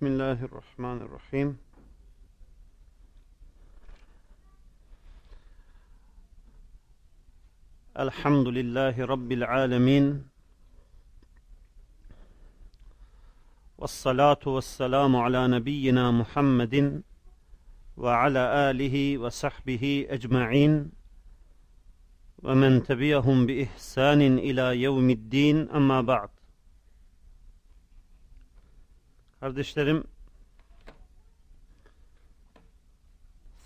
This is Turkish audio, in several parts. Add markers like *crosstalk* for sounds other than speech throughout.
بسم الله الرحمن الرحيم. الحمد لله رب العالمين. والصلاة والسلام على نبينا محمد وعلى آله وصحبه أجمعين. ومن تبعهم بإحسان إلى يوم الدين أما بعد. Kardeşlerim,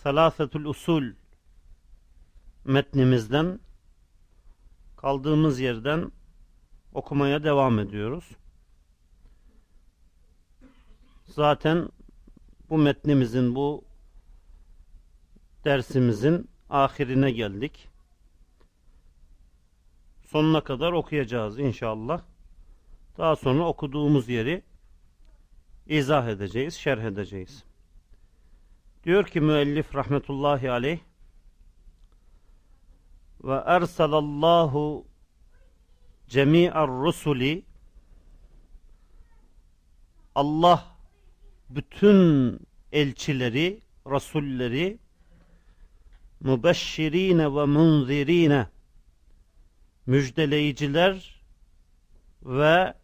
Selâfetül Usul metnimizden kaldığımız yerden okumaya devam ediyoruz. Zaten bu metnimizin, bu dersimizin ahirine geldik. Sonuna kadar okuyacağız inşallah. Daha sonra okuduğumuz yeri izah edeceğiz, şerh edeceğiz. Diyor ki müellif rahmetullahi aleyh ve ersalallahu cemi'ar rusuli Allah bütün elçileri, rasulleri mübeşşirine ve munzirine müjdeleyiciler ve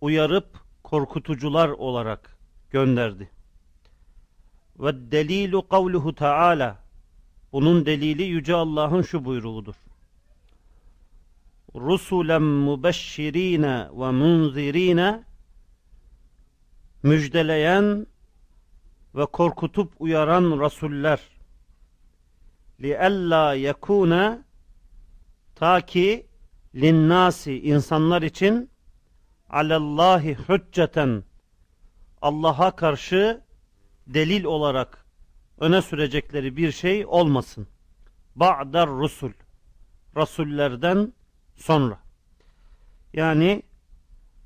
uyarıp korkutucular olarak gönderdi. Ve delilu kavluhu taala bunun delili yüce Allah'ın şu buyruğudur. Rusulen mubeşşirine ve munzirine müjdeleyen ve korkutup uyaran rasuller liella yekune ta ki linnasi insanlar için alallahi hücceten Allah'a karşı delil olarak öne sürecekleri bir şey olmasın. Ba'dar rusul Rasullerden sonra. Yani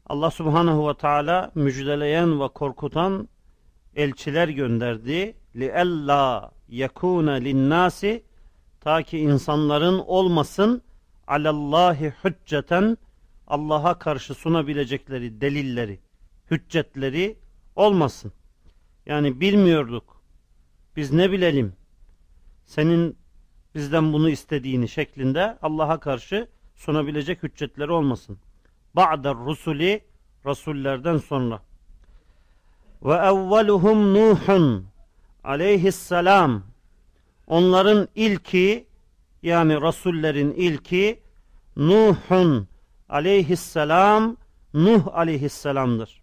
Allah subhanahu ve teala müjdeleyen ve korkutan elçiler gönderdi. لِأَلَّا يَكُونَ لِلنَّاسِ Ta ki insanların olmasın alallahi hücceten Allah'a karşı sunabilecekleri delilleri, hüccetleri olmasın. Yani bilmiyorduk. Biz ne bilelim? Senin bizden bunu istediğini şeklinde Allah'a karşı sunabilecek hüccetleri olmasın. Ba'da rusuli rasullerden sonra. Ve evveluhum Nuhun aleyhisselam onların ilki yani rasullerin ilki Nuhun aleyhisselam Nuh aleyhisselamdır.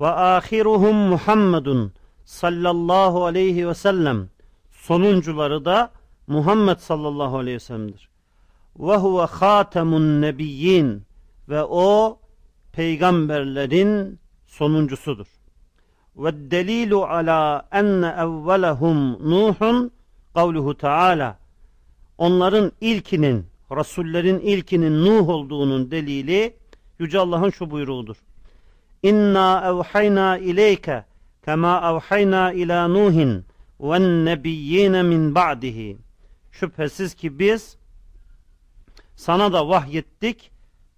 Ve ahiruhum Muhammedun sallallahu aleyhi ve sellem sonuncuları da Muhammed sallallahu aleyhi ve sellem'dir. Ve huve hatemun nebiyyin ve o peygamberlerin sonuncusudur. Ve delilu ala enne evvelehum Nuhun kavluhu Teala onların ilkinin Rasullerin ilkinin Nuh olduğunun delili Yüce Allah'ın şu buyruğudur. İnna evhayna ileyke kema evhayna ila Nuhin ve nebiyyine min ba'dihi. Şüphesiz ki biz sana da vahyettik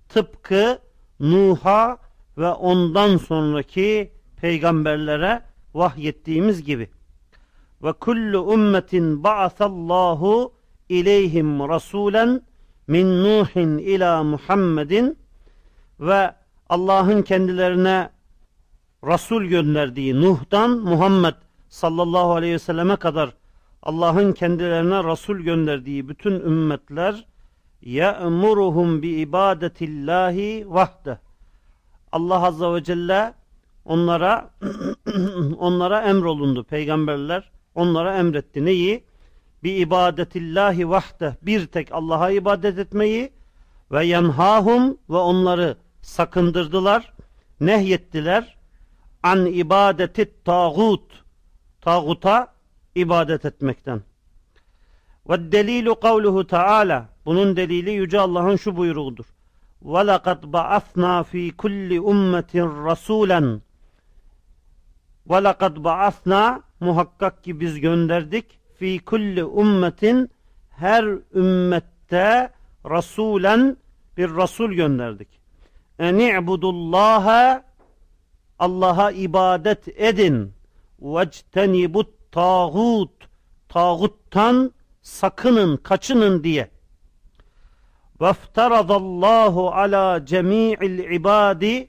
tıpkı Nuh'a ve ondan sonraki peygamberlere vahyettiğimiz gibi. Ve kullu ummetin ba'asallahu ileyhim rasulen min Nuhin ila Muhammedin ve Allah'ın kendilerine Resul gönderdiği Nuh'dan Muhammed sallallahu aleyhi ve selleme kadar Allah'ın kendilerine Resul gönderdiği bütün ümmetler ye'muruhum bi ibadetillahi vahde Allah azze ve celle onlara *clears throat* onlara emrolundu peygamberler. Onlara emretti. Neyi? Bi ibadetillahi vahde bir tek Allah'a ibadet etmeyi ve yenhahum ve onları sakındırdılar, nehyettiler an ibadeti tağut tağuta ibadet etmekten. Ve delilu kavluhu taala bunun delili yüce Allah'ın şu buyruğudur. Ve lekad ba'athna fi kulli ummetin rasulen ve lekad ba'athna muhakkak ki biz gönderdik fi kulli ummetin her ümmette rasulen bir rasul gönderdik. En i'budullaha Allah'a ibadet edin. Vectenibut tağut. Tağuttan sakının, kaçının diye. Veftaradallahu ala cemi'il ibadi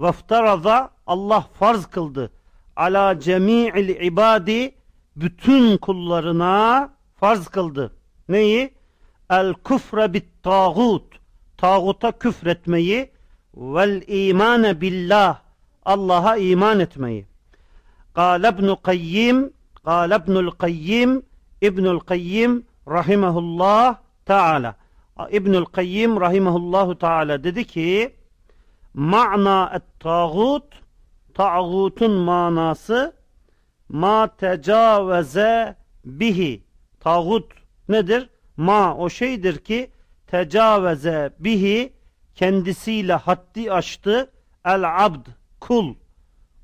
Veftarada Allah farz kıldı. Ala cemi'il ibadi bütün kullarına farz kıldı. Neyi? El kufre bit tağut. Tağuta küfretmeyi vel imane billah. Allah'a iman etmeyi. Kâle ibn Kayyim Kâle ibnul Kayyim İbnül Kayyim rahimehullah Teala İbnül Kayyim rahimehullahu Teala dedi ki Ma'na et-tağut Tağutun manası ma tecaveze bihi. Tağut nedir? Ma o şeydir ki tecaveze bihi kendisiyle haddi aştı el abd kul.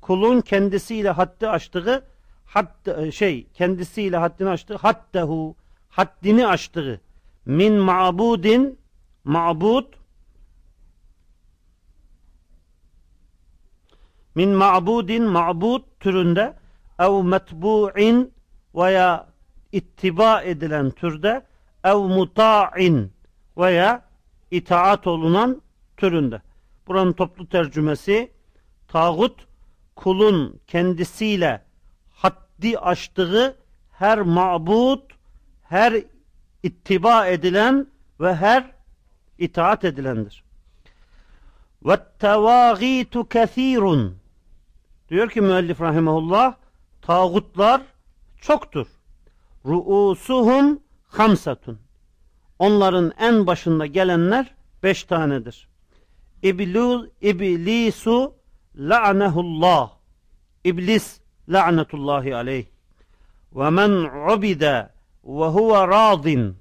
Kulun kendisiyle haddi aştığı hatta şey kendisiyle haddini aştığı hattehu haddini aştığı min ma'budin ma'bud min ma'budin ma'bud türünde ev metbu'in veya ittiba edilen türde ev muta'in veya itaat olunan türünde. Buranın toplu tercümesi tağut kulun kendisiyle haddi aştığı her ma'bud, her ittiba edilen ve her itaat edilendir. Ve tevâgîtu kethîrun Diyor ki müellif rahimahullah tağutlar çoktur. Ruusuhum hamsatun. Onların en başında gelenler beş tanedir. İblu, iblisu la'nehullah. İblis la'netullahi aleyh. Ve men ubide ve huve radin.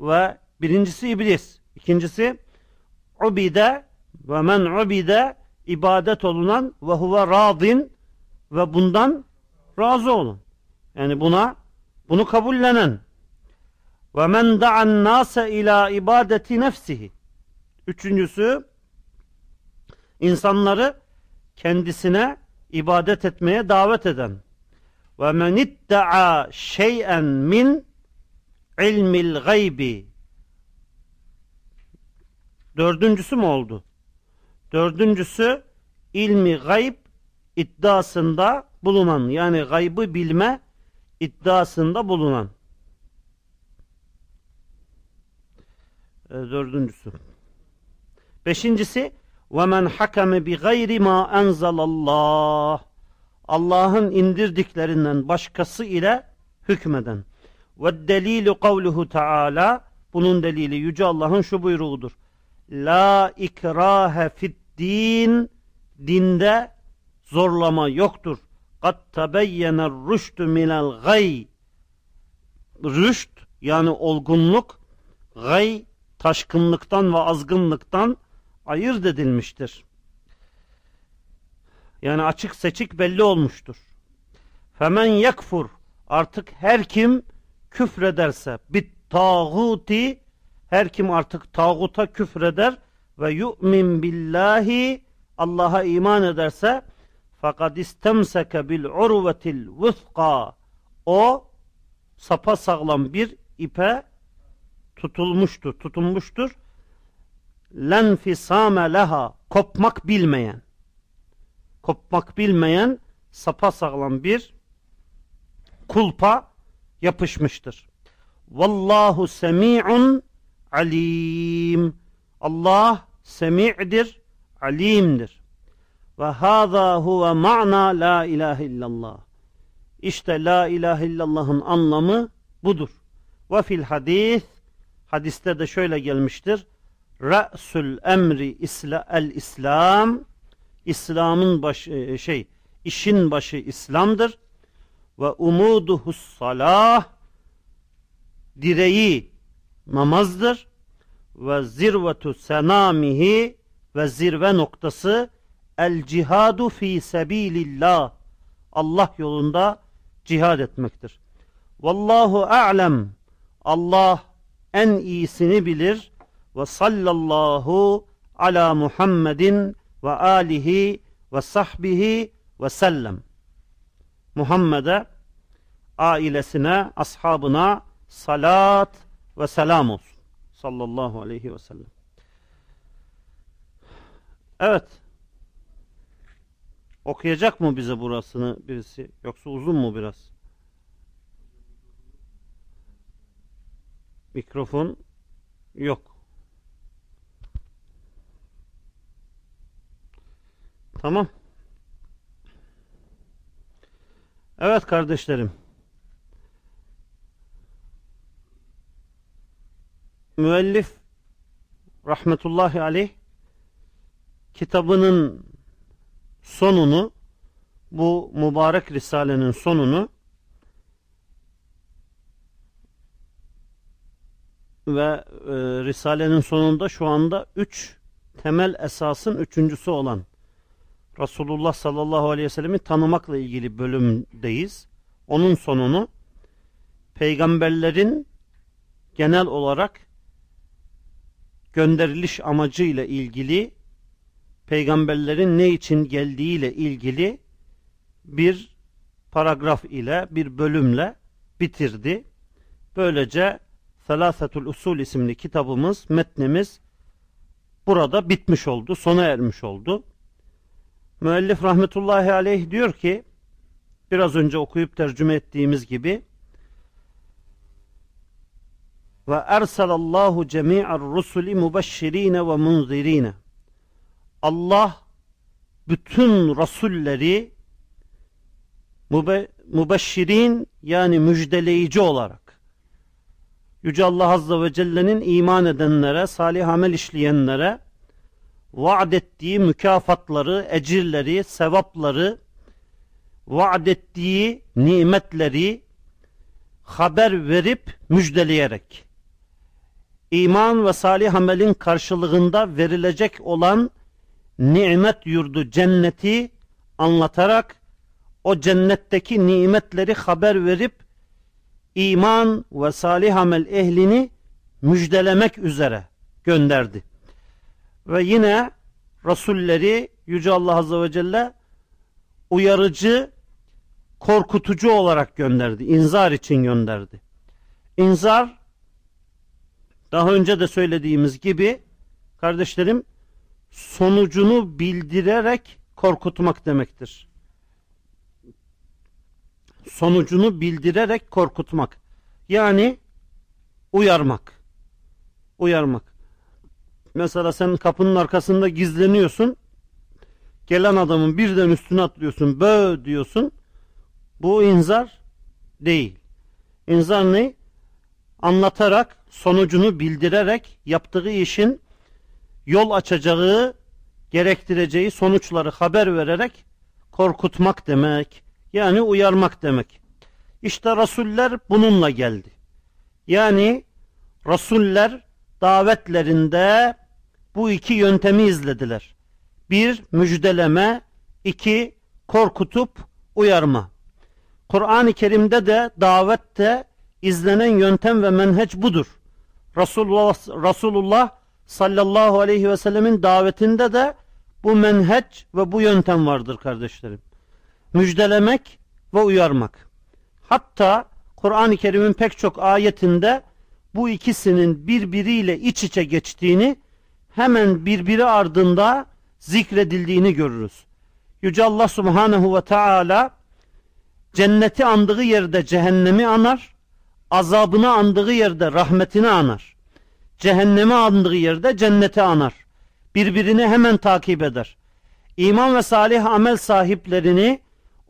Ve birincisi iblis. ikincisi ubide ve men ubide ibadet olunan ve huve radin ve bundan razı olun. Yani buna bunu kabullenen ve men da'an nase ila ibadeti nefsihi. Üçüncüsü insanları kendisine ibadet etmeye davet eden ve men idda'a şey'en min ilmil gaybi dördüncüsü mü oldu? Dördüncüsü ilmi gayb iddiasında bulunan yani gaybı bilme iddiasında bulunan. E, dördüncüsü. Beşincisi وَمَنْ حَكَمَ بِغَيْرِ مَا أَنْزَلَ اللّٰهِ Allah'ın indirdiklerinden başkası ile hükmeden. وَالدَّلِيلُ قَوْلُهُ Teala Bunun delili Yüce Allah'ın şu buyruğudur. La ikrahe fid din dinde zorlama yoktur. Kat tebeyyene rüştü minel gay rüşt yani olgunluk gay taşkınlıktan ve azgınlıktan ayırt edilmiştir. Yani açık seçik belli olmuştur. Femen yakfur artık her kim küfrederse bit tağuti her kim artık tağuta küfreder ve yu'min billahi Allah'a iman ederse fakat istemseke bil urvetil vıthqa o sapa sağlam bir ipe tutulmuştur, tutunmuştur. Lenfisame leha kopmak bilmeyen kopmak bilmeyen sapa sağlam bir kulpa yapışmıştır. Vallahu semi'un alim. Allah semi'dir, alimdir. Ve hâzâ huve ma'na la ilahe illallah. İşte la ilahe illallah'ın anlamı budur. Ve fil hadis hadiste de şöyle gelmiştir. Ra'sul emri isla el İslam İslam'ın başı e, şey işin başı İslam'dır. Ve umuduhus salah direği namazdır ve zirvetu senamihi ve zirve noktası el cihadu fi sebilillah Allah yolunda cihad etmektir. Vallahu a'lem Allah en iyisini bilir ve sallallahu ala Muhammedin ve alihi ve sahbihi ve sellem. Muhammed'e, ailesine, ashabına salat ve selam olsun. Sallallahu aleyhi ve sellem. Evet. Okuyacak mı bize burasını birisi? Yoksa uzun mu biraz? Mikrofon yok. Tamam. Evet kardeşlerim. Müellif rahmetullahi aleyh kitabının sonunu bu mübarek risalenin sonunu ve e, risalenin sonunda şu anda üç temel esasın üçüncüsü olan Resulullah sallallahu aleyhi ve sellem'i tanımakla ilgili bölümdeyiz. Onun sonunu peygamberlerin genel olarak gönderiliş amacıyla ilgili peygamberlerin ne için geldiğiyle ilgili bir paragraf ile bir bölümle bitirdi. Böylece Selasetul Usul isimli kitabımız, metnimiz burada bitmiş oldu, sona ermiş oldu. Müellif rahmetullahi aleyh diyor ki biraz önce okuyup tercüme ettiğimiz gibi ve erselallahu cemi'ar rusuli mubeşşirine ve munzirine Allah bütün rasulleri mube, mübeşşirin yani müjdeleyici olarak Yüce Allah Azze ve Celle'nin iman edenlere, salih amel işleyenlere vaad ettiği mükafatları, ecirleri, sevapları, vaad ettiği nimetleri haber verip müjdeleyerek iman ve salih amelin karşılığında verilecek olan nimet yurdu cenneti anlatarak o cennetteki nimetleri haber verip iman ve salih amel ehlini müjdelemek üzere gönderdi. Ve yine Resulleri Yüce Allah Azze ve Celle uyarıcı, korkutucu olarak gönderdi. İnzar için gönderdi. İnzar daha önce de söylediğimiz gibi kardeşlerim sonucunu bildirerek korkutmak demektir. Sonucunu bildirerek korkutmak. Yani uyarmak. Uyarmak. Mesela sen kapının arkasında gizleniyorsun. Gelen adamın birden üstüne atlıyorsun. Bö diyorsun. Bu inzar değil. İnzar ne? Anlatarak, sonucunu bildirerek yaptığı işin yol açacağı, gerektireceği sonuçları haber vererek korkutmak demek. Yani uyarmak demek. İşte Rasuller bununla geldi. Yani Rasuller davetlerinde bu iki yöntemi izlediler. Bir, müjdeleme, iki, korkutup uyarma. Kur'an-ı Kerim'de de davette izlenen yöntem ve menheç budur. Resulullah, Resulullah sallallahu aleyhi ve sellemin davetinde de bu menheç ve bu yöntem vardır kardeşlerim. Müjdelemek ve uyarmak. Hatta Kur'an-ı Kerim'in pek çok ayetinde bu ikisinin birbiriyle iç içe geçtiğini hemen birbiri ardında zikredildiğini görürüz. Yüce Allah Subhanahu ve Teala cenneti andığı yerde cehennemi anar, azabını andığı yerde rahmetini anar. Cehennemi andığı yerde cenneti anar. Birbirini hemen takip eder. İman ve salih amel sahiplerini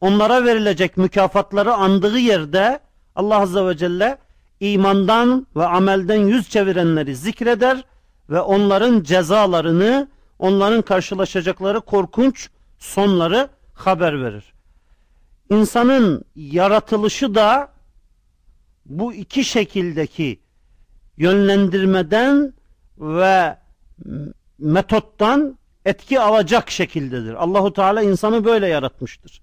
onlara verilecek mükafatları andığı yerde Allah Azze ve Celle imandan ve amelden yüz çevirenleri zikreder ve onların cezalarını, onların karşılaşacakları korkunç sonları haber verir. İnsanın yaratılışı da bu iki şekildeki yönlendirmeden ve metottan etki alacak şekildedir. Allahu Teala insanı böyle yaratmıştır.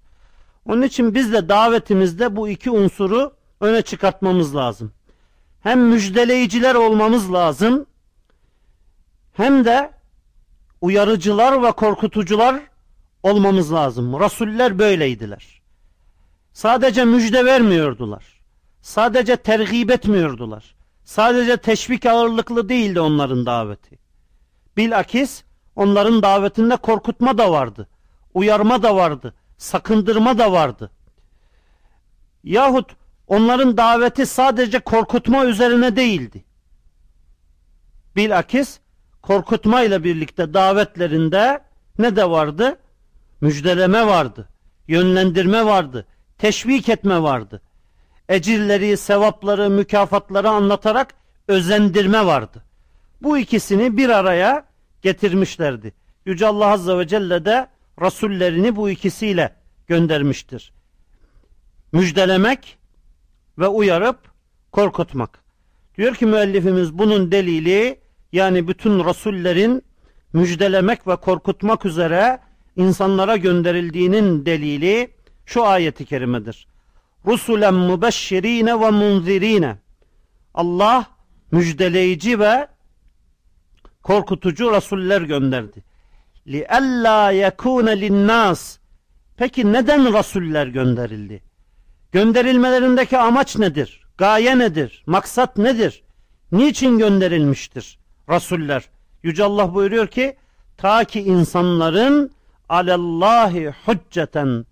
Onun için biz de davetimizde bu iki unsuru öne çıkartmamız lazım. Hem müjdeleyiciler olmamız lazım hem de uyarıcılar ve korkutucular olmamız lazım. Rasuller böyleydiler. Sadece müjde vermiyordular. Sadece tergip etmiyordular. Sadece teşvik ağırlıklı değildi onların daveti. Bilakis onların davetinde korkutma da vardı. Uyarma da vardı. Sakındırma da vardı. Yahut onların daveti sadece korkutma üzerine değildi. Bilakis korkutma ile birlikte davetlerinde ne de vardı? Müjdeleme vardı. Yönlendirme vardı. Teşvik etme vardı. Ecirleri, sevapları, mükafatları anlatarak özendirme vardı. Bu ikisini bir araya getirmişlerdi. Yüce Allah Azze ve Celle de Rasullerini bu ikisiyle göndermiştir. Müjdelemek ve uyarıp korkutmak. Diyor ki müellifimiz bunun delili yani bütün Rasullerin müjdelemek ve korkutmak üzere insanlara gönderildiğinin delili şu ayeti kerimedir rusulen mübeşşirine ve munzirine. Allah müjdeleyici ve korkutucu rasuller gönderdi. Li alla yekune linnas. Peki neden rasuller gönderildi? Gönderilmelerindeki amaç nedir? Gaye nedir? Maksat nedir? Niçin gönderilmiştir rasuller? Yüce Allah buyuruyor ki ta ki insanların alellahi hücceten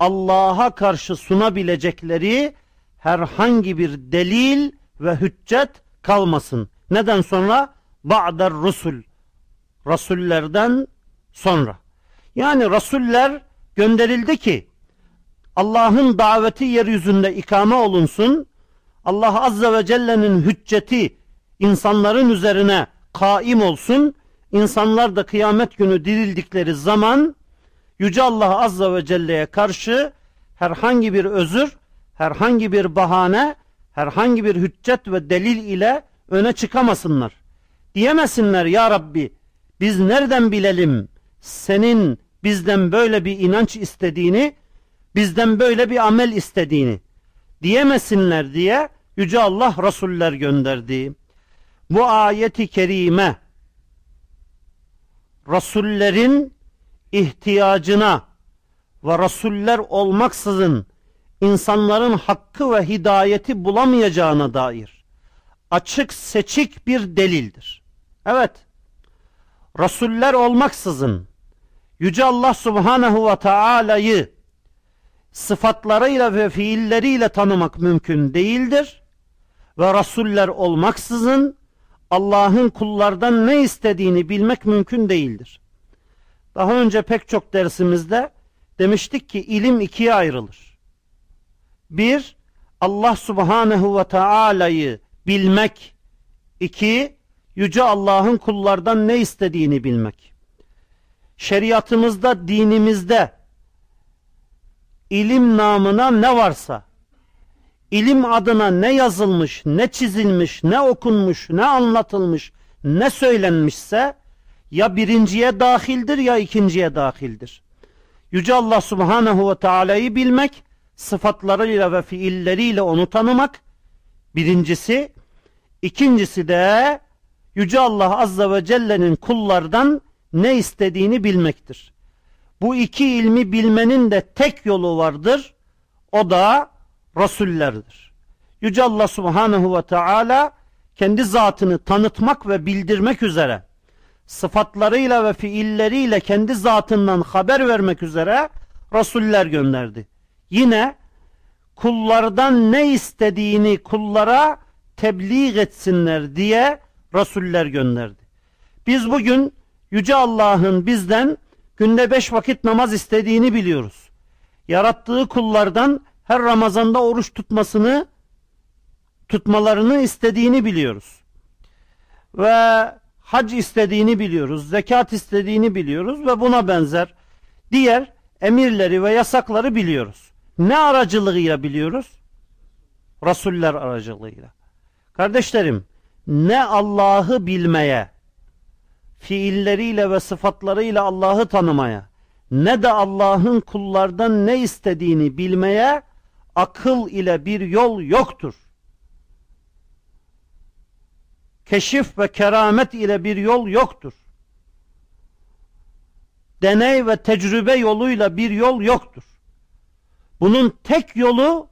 Allah'a karşı sunabilecekleri herhangi bir delil ve hüccet kalmasın. Neden sonra? Ba'der rusul. Rasullerden sonra. Yani rasuller gönderildi ki Allah'ın daveti yeryüzünde ikame olunsun. Allah Azze ve Celle'nin hücceti insanların üzerine kaim olsun. İnsanlar da kıyamet günü dirildikleri zaman Yüce Allah Azze ve Celle'ye karşı herhangi bir özür, herhangi bir bahane, herhangi bir hüccet ve delil ile öne çıkamasınlar. Diyemesinler ya Rabbi biz nereden bilelim senin bizden böyle bir inanç istediğini, bizden böyle bir amel istediğini diyemesinler diye Yüce Allah Resuller gönderdi. Bu ayeti kerime Resullerin ihtiyacına ve Resuller olmaksızın insanların hakkı ve hidayeti bulamayacağına dair açık seçik bir delildir. Evet, Resuller olmaksızın Yüce Allah Subhanahu ve Taala'yı sıfatlarıyla ve fiilleriyle tanımak mümkün değildir. Ve Resuller olmaksızın Allah'ın kullardan ne istediğini bilmek mümkün değildir. Daha önce pek çok dersimizde demiştik ki ilim ikiye ayrılır. Bir, Allah Subhanahu ve Taala'yı bilmek. İki, Yüce Allah'ın kullardan ne istediğini bilmek. Şeriatımızda, dinimizde ilim namına ne varsa, ilim adına ne yazılmış, ne çizilmiş, ne okunmuş, ne anlatılmış, ne söylenmişse ya birinciye dahildir ya ikinciye dahildir. Yüce Allah Subhanahu ve Taala'yı bilmek, sıfatlarıyla ve fiilleriyle onu tanımak birincisi, ikincisi de Yüce Allah Azze ve Celle'nin kullardan ne istediğini bilmektir. Bu iki ilmi bilmenin de tek yolu vardır. O da Rasullerdir. Yüce Allah Subhanahu ve Teala kendi zatını tanıtmak ve bildirmek üzere sıfatlarıyla ve fiilleriyle kendi zatından haber vermek üzere Rasuller gönderdi. Yine kullardan ne istediğini kullara tebliğ etsinler diye Rasuller gönderdi. Biz bugün Yüce Allah'ın bizden günde beş vakit namaz istediğini biliyoruz. Yarattığı kullardan her Ramazan'da oruç tutmasını tutmalarını istediğini biliyoruz. Ve hac istediğini biliyoruz, zekat istediğini biliyoruz ve buna benzer diğer emirleri ve yasakları biliyoruz. Ne aracılığıyla biliyoruz? Rasuller aracılığıyla. Kardeşlerim, ne Allah'ı bilmeye, fiilleriyle ve sıfatlarıyla Allah'ı tanımaya, ne de Allah'ın kullardan ne istediğini bilmeye akıl ile bir yol yoktur. Keşif ve keramet ile bir yol yoktur. deney ve tecrübe yoluyla bir yol yoktur. Bunun tek yolu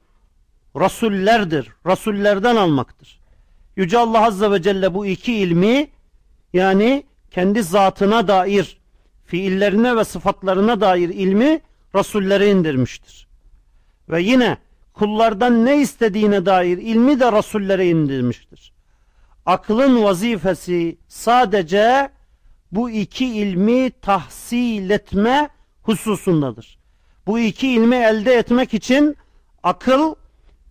Rasullerdir. Rasullerden almaktır. Yüce Allah Azze ve Celle bu iki ilmi yani kendi zatına dair, fiillerine ve sıfatlarına dair ilmi Rasullere indirmiştir. Ve yine kullardan ne istediğine dair ilmi de Rasullere indirmiştir. Aklın vazifesi sadece bu iki ilmi tahsil etme hususundadır. Bu iki ilmi elde etmek için akıl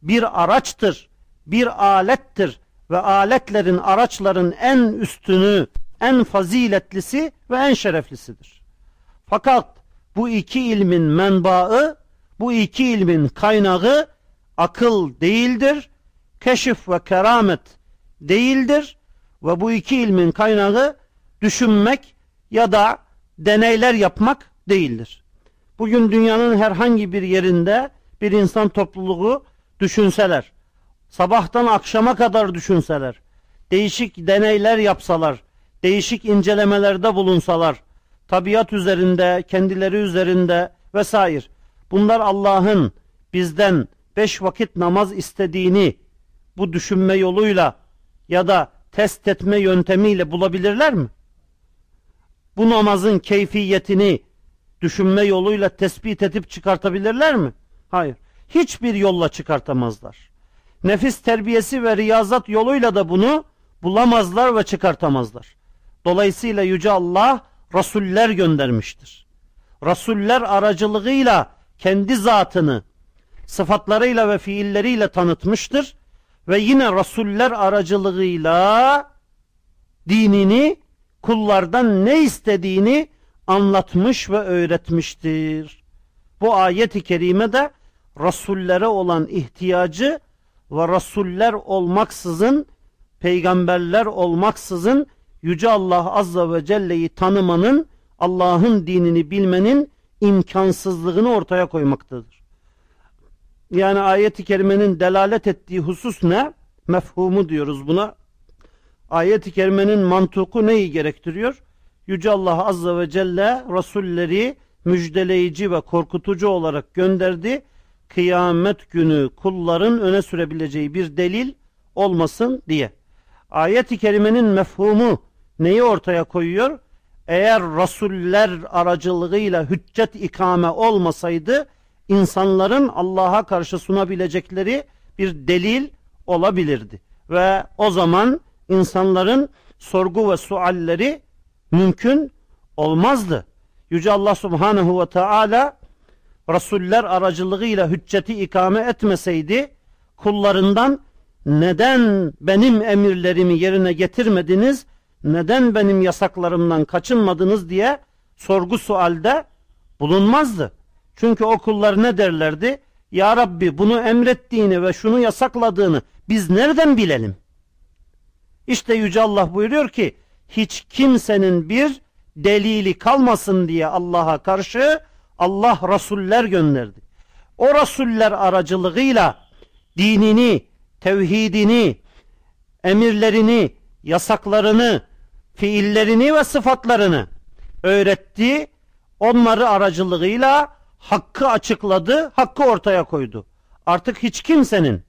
bir araçtır, bir alettir ve aletlerin, araçların en üstünü, en faziletlisi ve en şereflisidir. Fakat bu iki ilmin menbaı, bu iki ilmin kaynağı akıl değildir, keşif ve keramet değildir ve bu iki ilmin kaynağı düşünmek ya da deneyler yapmak değildir. Bugün dünyanın herhangi bir yerinde bir insan topluluğu düşünseler, sabahtan akşama kadar düşünseler, değişik deneyler yapsalar, değişik incelemelerde bulunsalar, tabiat üzerinde, kendileri üzerinde vesaire. Bunlar Allah'ın bizden beş vakit namaz istediğini bu düşünme yoluyla ya da test etme yöntemiyle bulabilirler mi? Bu namazın keyfiyetini düşünme yoluyla tespit edip çıkartabilirler mi? Hayır. Hiçbir yolla çıkartamazlar. Nefis terbiyesi ve riyazat yoluyla da bunu bulamazlar ve çıkartamazlar. Dolayısıyla Yüce Allah Rasuller göndermiştir. Rasuller aracılığıyla kendi zatını sıfatlarıyla ve fiilleriyle tanıtmıştır. Ve yine Rasuller aracılığıyla dinini kullardan ne istediğini anlatmış ve öğretmiştir. Bu ayet-i kerime de Rasullere olan ihtiyacı ve Rasuller olmaksızın, peygamberler olmaksızın Yüce Allah Azza ve Celle'yi tanımanın, Allah'ın dinini bilmenin imkansızlığını ortaya koymaktadır. Yani ayet-i kerimenin delalet ettiği husus ne? Mefhumu diyoruz buna. Ayet-i kerimenin mantuku neyi gerektiriyor? Yüce Allah Azza ve Celle Rasulleri müjdeleyici ve korkutucu olarak gönderdi. Kıyamet günü kulların öne sürebileceği bir delil olmasın diye. Ayet-i kerimenin mefhumu neyi ortaya koyuyor? Eğer rasuller aracılığıyla hüccet ikame olmasaydı insanların Allah'a karşı sunabilecekleri bir delil olabilirdi. Ve o zaman insanların sorgu ve sualleri mümkün olmazdı. Yüce Allah Subhanahu ve Teala Resuller aracılığıyla hücceti ikame etmeseydi kullarından neden benim emirlerimi yerine getirmediniz, neden benim yasaklarımdan kaçınmadınız diye sorgu sualde bulunmazdı. Çünkü o kullar ne derlerdi? Ya Rabbi bunu emrettiğini ve şunu yasakladığını biz nereden bilelim? İşte Yüce Allah buyuruyor ki hiç kimsenin bir delili kalmasın diye Allah'a karşı Allah rasuller gönderdi. O rasuller aracılığıyla dinini, tevhidini, emirlerini, yasaklarını, fiillerini ve sıfatlarını öğretti. Onları aracılığıyla hakkı açıkladı, hakkı ortaya koydu. Artık hiç kimsenin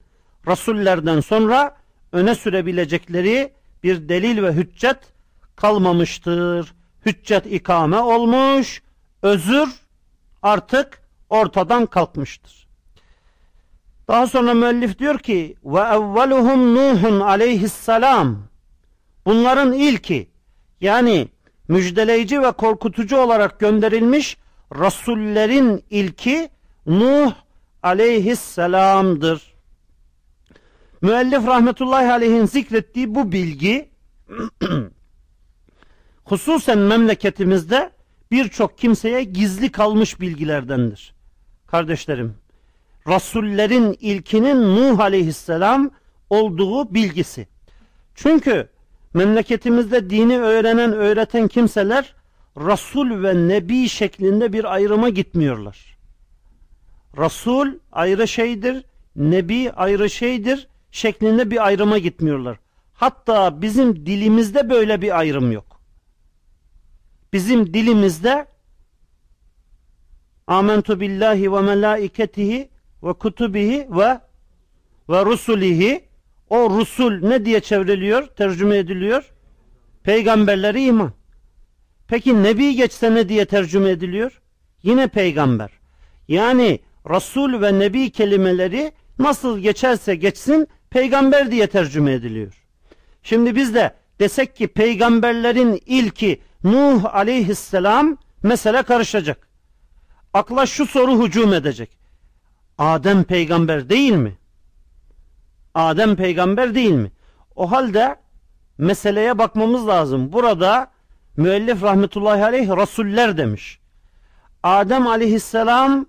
rasullerden sonra öne sürebilecekleri bir delil ve hüccet kalmamıştır. Hüccet ikame olmuş, özür artık ortadan kalkmıştır. Daha sonra müellif diyor ki ve evveluhum Nuhun aleyhisselam bunların ilki yani müjdeleyici ve korkutucu olarak gönderilmiş rasullerin ilki Nuh aleyhisselamdır. Müellif rahmetullahi aleyhin zikrettiği bu bilgi *clears throat* hususen memleketimizde birçok kimseye gizli kalmış bilgilerdendir. Kardeşlerim, Rasullerin ilkinin Nuh aleyhisselam olduğu bilgisi. Çünkü memleketimizde dini öğrenen, öğreten kimseler Rasul ve Nebi şeklinde bir ayrıma gitmiyorlar. Rasul ayrı şeydir, Nebi ayrı şeydir şeklinde bir ayrıma gitmiyorlar. Hatta bizim dilimizde böyle bir ayrım yok. Bizim dilimizde Amentu billahi ve melaiketihi ve kutubihi ve ve rusulihi o rusul ne diye çevriliyor, tercüme ediliyor? Peygamberleri iman. Peki Nebi geçse ne diye tercüme ediliyor? Yine peygamber. Yani Resul ve Nebi kelimeleri nasıl geçerse geçsin peygamber diye tercüme ediliyor. Şimdi biz de desek ki peygamberlerin ilki Nuh aleyhisselam mesele karışacak. Akla şu soru hücum edecek. Adem peygamber değil mi? Adem peygamber değil mi? O halde meseleye bakmamız lazım. Burada müellif rahmetullahi aleyh rasuller demiş. Adem aleyhisselam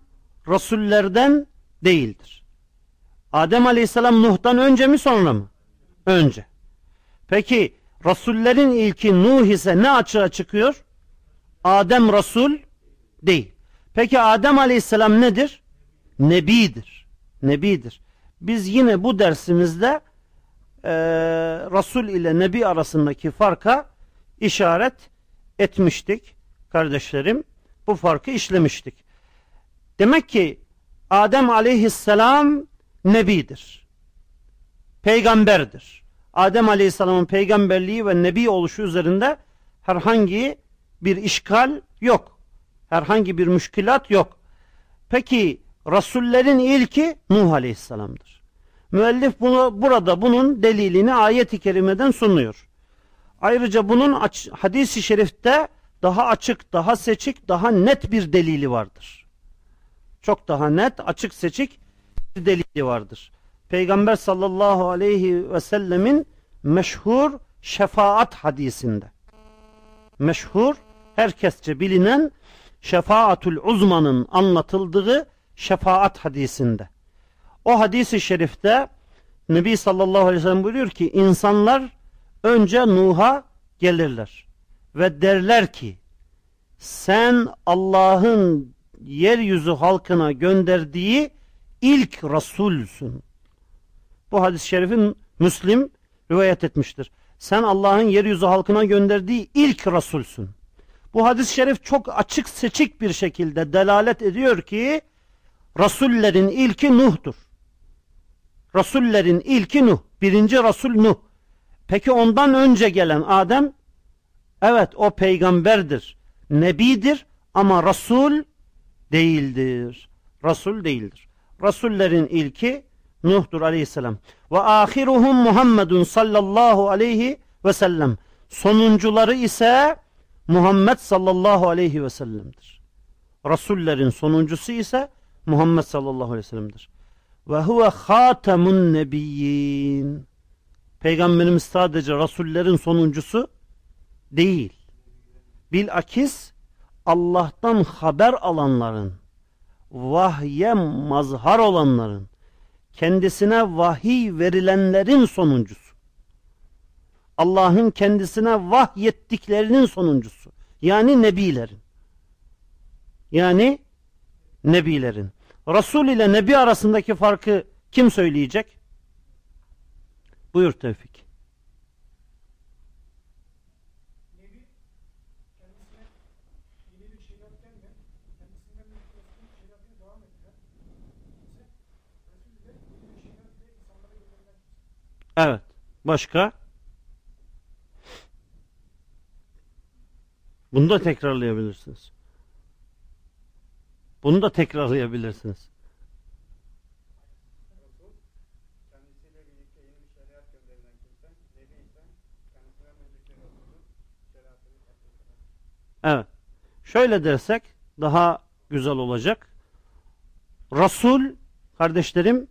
rasullerden değildir. Adem aleyhisselam Nuh'tan önce mi sonra mı? Önce. Peki rasullerin ilki Nuh ise ne açığa çıkıyor? Adem rasul değil. Peki Adem aleyhisselam nedir? Nebidir. Nebidir. Biz yine bu dersimizde e, Resul ile Nebi arasındaki farka işaret etmiştik kardeşlerim. Bu farkı işlemiştik. Demek ki Adem aleyhisselam nebidir. Peygamberdir. Adem aleyhisselamın peygamberliği ve nebi oluşu üzerinde herhangi bir işgal yok. Herhangi bir müşkilat yok. Peki Rasullerin ilki Nuh aleyhisselamdır. Müellif bunu, burada bunun delilini ayet-i kerimeden sunuyor. Ayrıca bunun hadisi şerifte daha açık, daha seçik, daha net bir delili vardır. Çok daha net, açık, seçik bir delili vardır. Peygamber sallallahu aleyhi ve sellemin meşhur şefaat hadisinde. Meşhur, herkesçe bilinen şefaatul uzmanın anlatıldığı şefaat hadisinde. O hadisi şerifte Nebi sallallahu aleyhi ve sellem buyuruyor ki insanlar önce Nuh'a gelirler ve derler ki sen Allah'ın yeryüzü halkına gönderdiği ilk Resulsün. Bu hadis-i şerifin Müslim rivayet etmiştir. Sen Allah'ın yeryüzü halkına gönderdiği ilk Resulsün. Bu hadis-i şerif çok açık seçik bir şekilde delalet ediyor ki Rasullerin ilki Nuh'tur. Rasullerin ilki Nuh. Birinci Rasul Nuh. Peki ondan önce gelen Adem evet o peygamberdir. Nebidir ama Resul değildir. Resul değildir. Rasullerin ilki Nuh'dur aleyhisselam. Ve ahiruhum Muhammedun sallallahu aleyhi ve sellem. Sonuncuları ise Muhammed sallallahu aleyhi ve sellem'dir. Rasullerin sonuncusu ise Muhammed sallallahu aleyhi ve sellem'dir. Ve huve hatemun nebiyyin. Peygamberimiz sadece rasullerin sonuncusu değil. Bilakis Allah'tan haber alanların, vahye mazhar olanların, kendisine vahiy verilenlerin sonuncusu. Allah'ın kendisine vahyettiklerinin sonuncusu. Yani nebilerin. Yani nebilerin. Resul ile nebi arasındaki farkı kim söyleyecek? Buyur Tevfik. Evet. Başka? Bunu da tekrarlayabilirsiniz. Bunu da tekrarlayabilirsiniz. Evet. Şöyle dersek daha güzel olacak. Resul kardeşlerim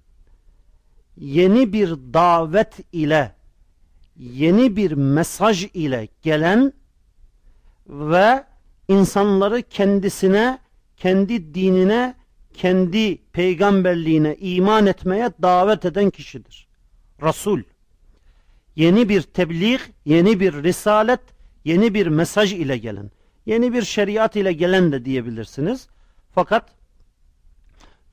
yeni bir davet ile yeni bir mesaj ile gelen ve insanları kendisine kendi dinine, kendi peygamberliğine iman etmeye davet eden kişidir. Resul. Yeni bir tebliğ, yeni bir risalet, yeni bir mesaj ile gelen, yeni bir şeriat ile gelen de diyebilirsiniz. Fakat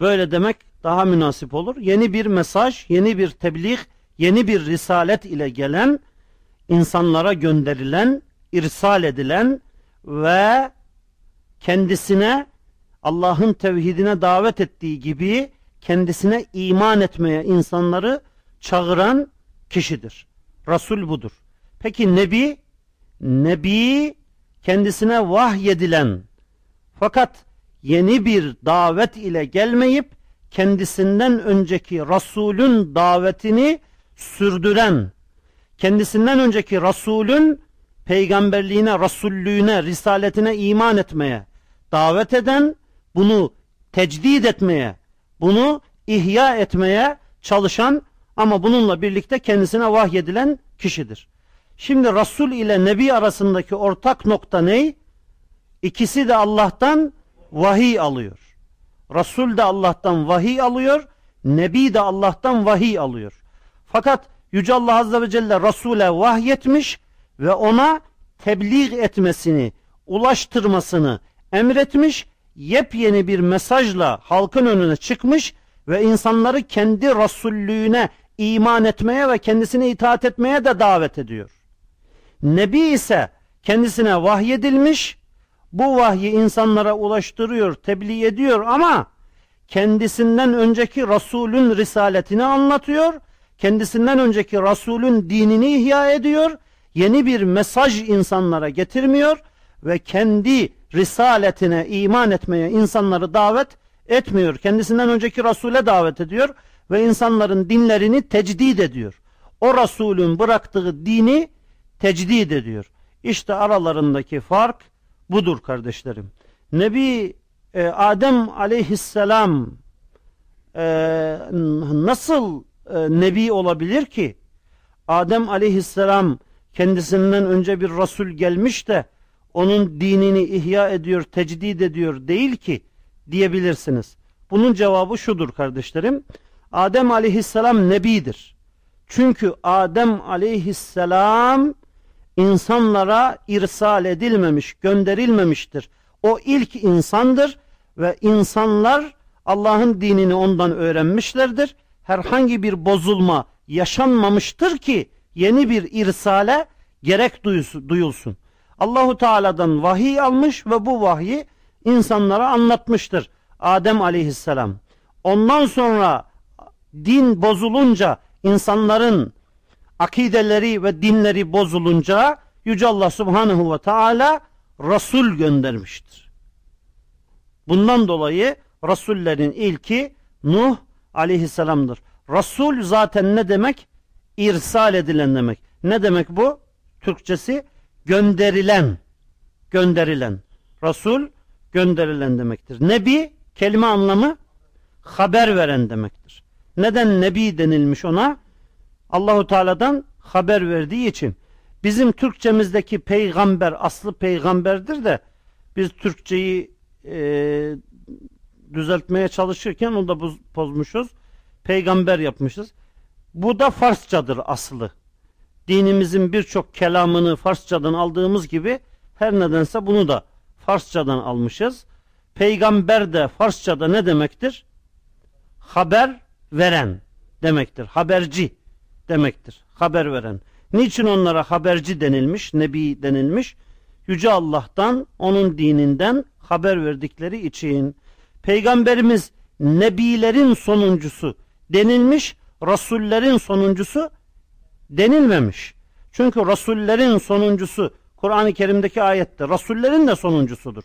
böyle demek daha münasip olur. Yeni bir mesaj, yeni bir tebliğ, yeni bir risalet ile gelen, insanlara gönderilen, irsal edilen ve kendisine Allah'ın tevhidine davet ettiği gibi kendisine iman etmeye insanları çağıran kişidir. Resul budur. Peki Nebi? Nebi kendisine vahyedilen fakat yeni bir davet ile gelmeyip kendisinden önceki Resulün davetini sürdüren, kendisinden önceki Resulün peygamberliğine, rasullüğüne, risaletine iman etmeye davet eden, bunu tecdid etmeye, bunu ihya etmeye çalışan ama bununla birlikte kendisine vahyedilen kişidir. Şimdi Resul ile Nebi arasındaki ortak nokta ne? İkisi de Allah'tan vahiy alıyor. Resul de Allah'tan vahiy alıyor, Nebi de Allah'tan vahiy alıyor. Fakat Yüce Allah Azze ve Celle Resul'e vahyetmiş ve ona tebliğ etmesini, ulaştırmasını emretmiş, yepyeni bir mesajla halkın önüne çıkmış ve insanları kendi Resullüğüne iman etmeye ve kendisine itaat etmeye de davet ediyor. Nebi ise kendisine vahyedilmiş, bu vahyi insanlara ulaştırıyor, tebliğ ediyor ama kendisinden önceki Resulün risaletini anlatıyor, kendisinden önceki Resulün dinini ihya ediyor, yeni bir mesaj insanlara getirmiyor ve kendi risaletine iman etmeye insanları davet etmiyor. Kendisinden önceki Resul'e davet ediyor ve insanların dinlerini tecdid ediyor. O Resulün bıraktığı dini tecdid ediyor. İşte aralarındaki fark budur kardeşlerim. Nebi e, Adem aleyhisselam e, nasıl e, nebi olabilir ki? Adem aleyhisselam kendisinden önce bir Resul gelmiş de onun dinini ihya ediyor, tecdid ediyor değil ki diyebilirsiniz. Bunun cevabı şudur kardeşlerim. Adem aleyhisselam nebidir. Çünkü Adem aleyhisselam insanlara irsal edilmemiş, gönderilmemiştir. O ilk insandır ve insanlar Allah'ın dinini ondan öğrenmişlerdir. Herhangi bir bozulma yaşanmamıştır ki yeni bir irsale gerek duyulsun. Allahu Teala'dan vahiy almış ve bu vahyi insanlara anlatmıştır. Adem aleyhisselam. Ondan sonra din bozulunca insanların akideleri ve dinleri bozulunca Yüce Allah Subhanahu ve Teala Resul göndermiştir. Bundan dolayı Resullerin ilki Nuh aleyhisselamdır. Resul zaten ne demek? İrsal edilen demek. Ne demek bu? Türkçesi gönderilen. Gönderilen. Resul gönderilen demektir. Nebi kelime anlamı haber veren demektir. Neden nebi denilmiş ona? Allahu Teala'dan haber verdiği için. Bizim Türkçemizdeki peygamber aslı peygamberdir de biz Türkçeyi e, düzeltmeye çalışırken onu da bozmuşuz. Peygamber yapmışız. Bu da Farsçadır aslı. Dinimizin birçok kelamını Farsçadan aldığımız gibi her nedense bunu da Farsçadan almışız. Peygamber de Farsçada ne demektir? Haber veren demektir. Haberci demektir. Haber veren. Niçin onlara haberci denilmiş, nebi denilmiş? Yüce Allah'tan, onun dininden haber verdikleri için. Peygamberimiz nebilerin sonuncusu denilmiş, rasullerin sonuncusu denilmemiş. Çünkü rasullerin sonuncusu Kur'an-ı Kerim'deki ayette rasullerin de sonuncusudur.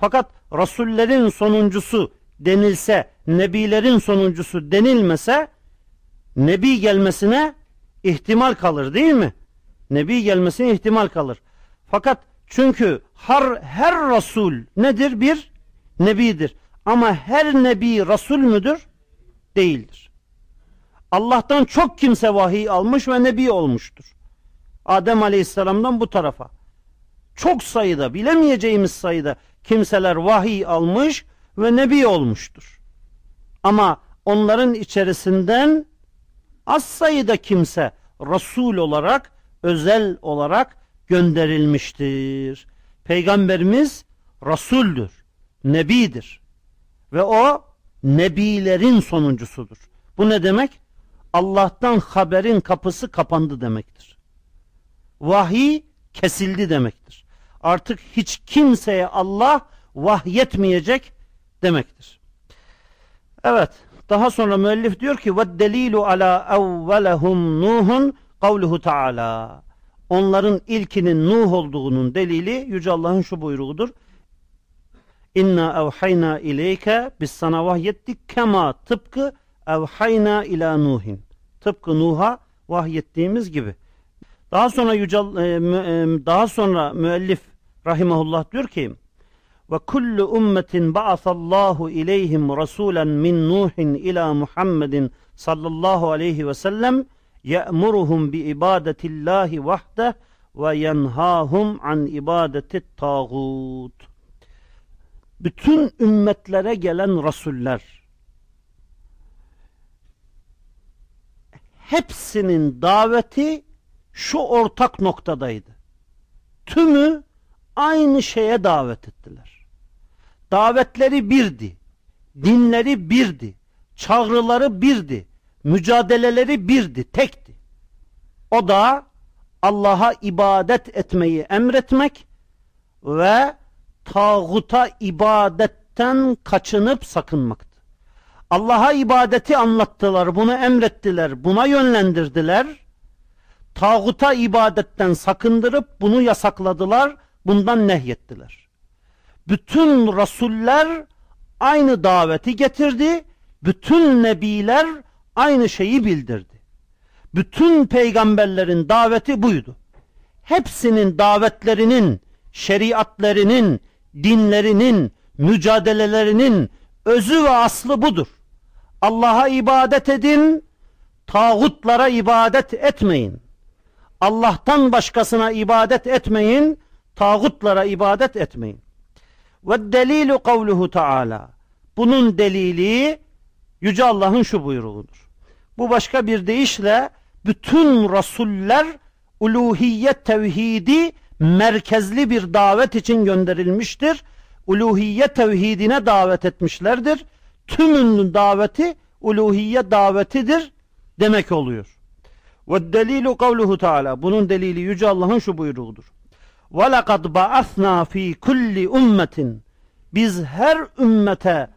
Fakat rasullerin sonuncusu denilse, nebilerin sonuncusu denilmese nebi gelmesine ihtimal kalır değil mi? Nebi gelmesine ihtimal kalır. Fakat çünkü her, her Resul nedir? Bir nebidir. Ama her nebi Resul müdür? Değildir. Allah'tan çok kimse vahiy almış ve nebi olmuştur. Adem Aleyhisselam'dan bu tarafa. Çok sayıda, bilemeyeceğimiz sayıda kimseler vahiy almış ve nebi olmuştur. Ama onların içerisinden az sayıda kimse Resul olarak, özel olarak gönderilmiştir. Peygamberimiz Resul'dür, Nebidir. Ve o Nebilerin sonuncusudur. Bu ne demek? Allah'tan haberin kapısı kapandı demektir. Vahiy kesildi demektir. Artık hiç kimseye Allah vahyetmeyecek demektir. Evet. Daha sonra müellif diyor ki ve delilu ala evvelehum Nuhun kavluhu taala. Onların ilkinin Nuh olduğunun delili Yüce Allah'ın şu buyruğudur. İnna evhayna ileyke biz sana vahyettik kema tıpkı evhayna ila Nuhin. Tıpkı Nuh'a vahyettiğimiz gibi. Daha sonra Yüce, e, e, daha sonra müellif rahimahullah diyor ki ve kullu ummetin ba'asallahu ileyhim rasulen min Nuhin ila Muhammedin sallallahu aleyhi ve sellem ye'muruhum bi ibadetillahi vahde ve yenhahum an ibadetit tağut. Bütün ümmetlere gelen rasuller hepsinin daveti şu ortak noktadaydı. Tümü aynı şeye davet ettiler. Davetleri birdi. Dinleri birdi. Çağrıları birdi. Mücadeleleri birdi, tekti. O da Allah'a ibadet etmeyi emretmek ve tağuta ibadetten kaçınıp sakınmaktı. Allah'a ibadeti anlattılar, bunu emrettiler, buna yönlendirdiler. Tağuta ibadetten sakındırıp bunu yasakladılar, bundan nehyettiler. Bütün rasuller aynı daveti getirdi, bütün nebiler aynı şeyi bildirdi. Bütün peygamberlerin daveti buydu. Hepsinin davetlerinin, şeriatlerinin, dinlerinin, mücadelelerinin özü ve aslı budur. Allah'a ibadet edin, tağutlara ibadet etmeyin. Allah'tan başkasına ibadet etmeyin, tağutlara ibadet etmeyin. Ve delilu kavluhu taala. Bunun delili Yüce Allah'ın şu buyruğudur. Bu başka bir deyişle bütün rasuller uluhiyet tevhidi merkezli bir davet için gönderilmiştir. Uluhiyet tevhidine davet etmişlerdir. Tümünün daveti uluhiyet davetidir demek oluyor. Ve delilu kavluhu taala. Bunun delili Yüce Allah'ın şu buyruğudur. وَلَقَدْ بَعَثْنَا ف۪ي كُلِّ ummetin Biz her ümmete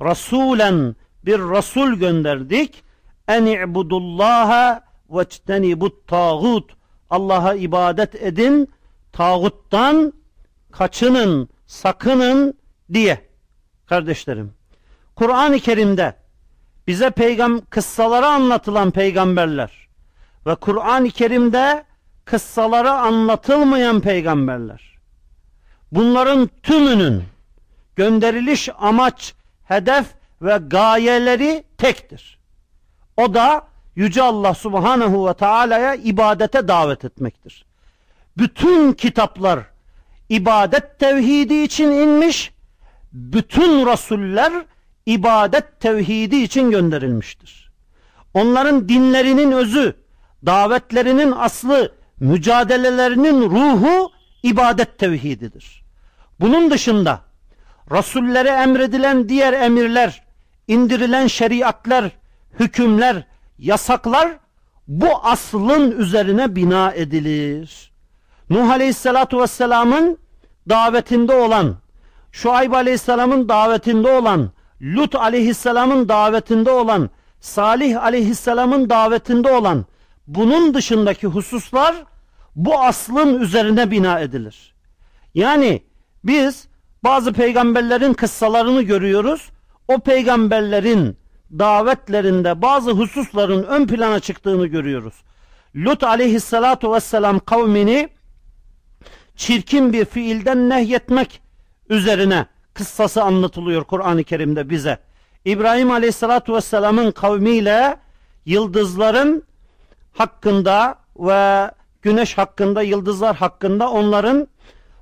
rasulen bir rasul gönderdik. En i'budullaha veçtenibut tağut. Allah'a ibadet edin, tağuttan kaçının, sakının diye. Kardeşlerim, Kur'an-ı Kerim'de bize peygam kıssaları anlatılan peygamberler ve Kur'an-ı Kerim'de kıssaları anlatılmayan peygamberler. Bunların tümünün gönderiliş amaç, hedef ve gayeleri tektir. O da Yüce Allah Subhanahu ve Taala'ya ibadete davet etmektir. Bütün kitaplar ibadet tevhidi için inmiş, bütün rasuller ibadet tevhidi için gönderilmiştir. Onların dinlerinin özü, davetlerinin aslı, mücadelelerinin ruhu ibadet tevhididir. Bunun dışında Rasullere emredilen diğer emirler, indirilen şeriatler, hükümler, yasaklar bu aslın üzerine bina edilir. Nuh Aleyhisselatu Vesselam'ın davetinde olan, Şuayb Aleyhisselam'ın davetinde olan, Lut Aleyhisselam'ın davetinde olan, Salih Aleyhisselam'ın davetinde olan, bunun dışındaki hususlar bu aslın üzerine bina edilir. Yani biz bazı peygamberlerin kıssalarını görüyoruz. O peygamberlerin davetlerinde bazı hususların ön plana çıktığını görüyoruz. Lut aleyhissalatu vesselam kavmini çirkin bir fiilden nehyetmek üzerine kıssası anlatılıyor Kur'an-ı Kerim'de bize. İbrahim aleyhissalatu vesselamın kavmiyle yıldızların hakkında ve güneş hakkında, yıldızlar hakkında onların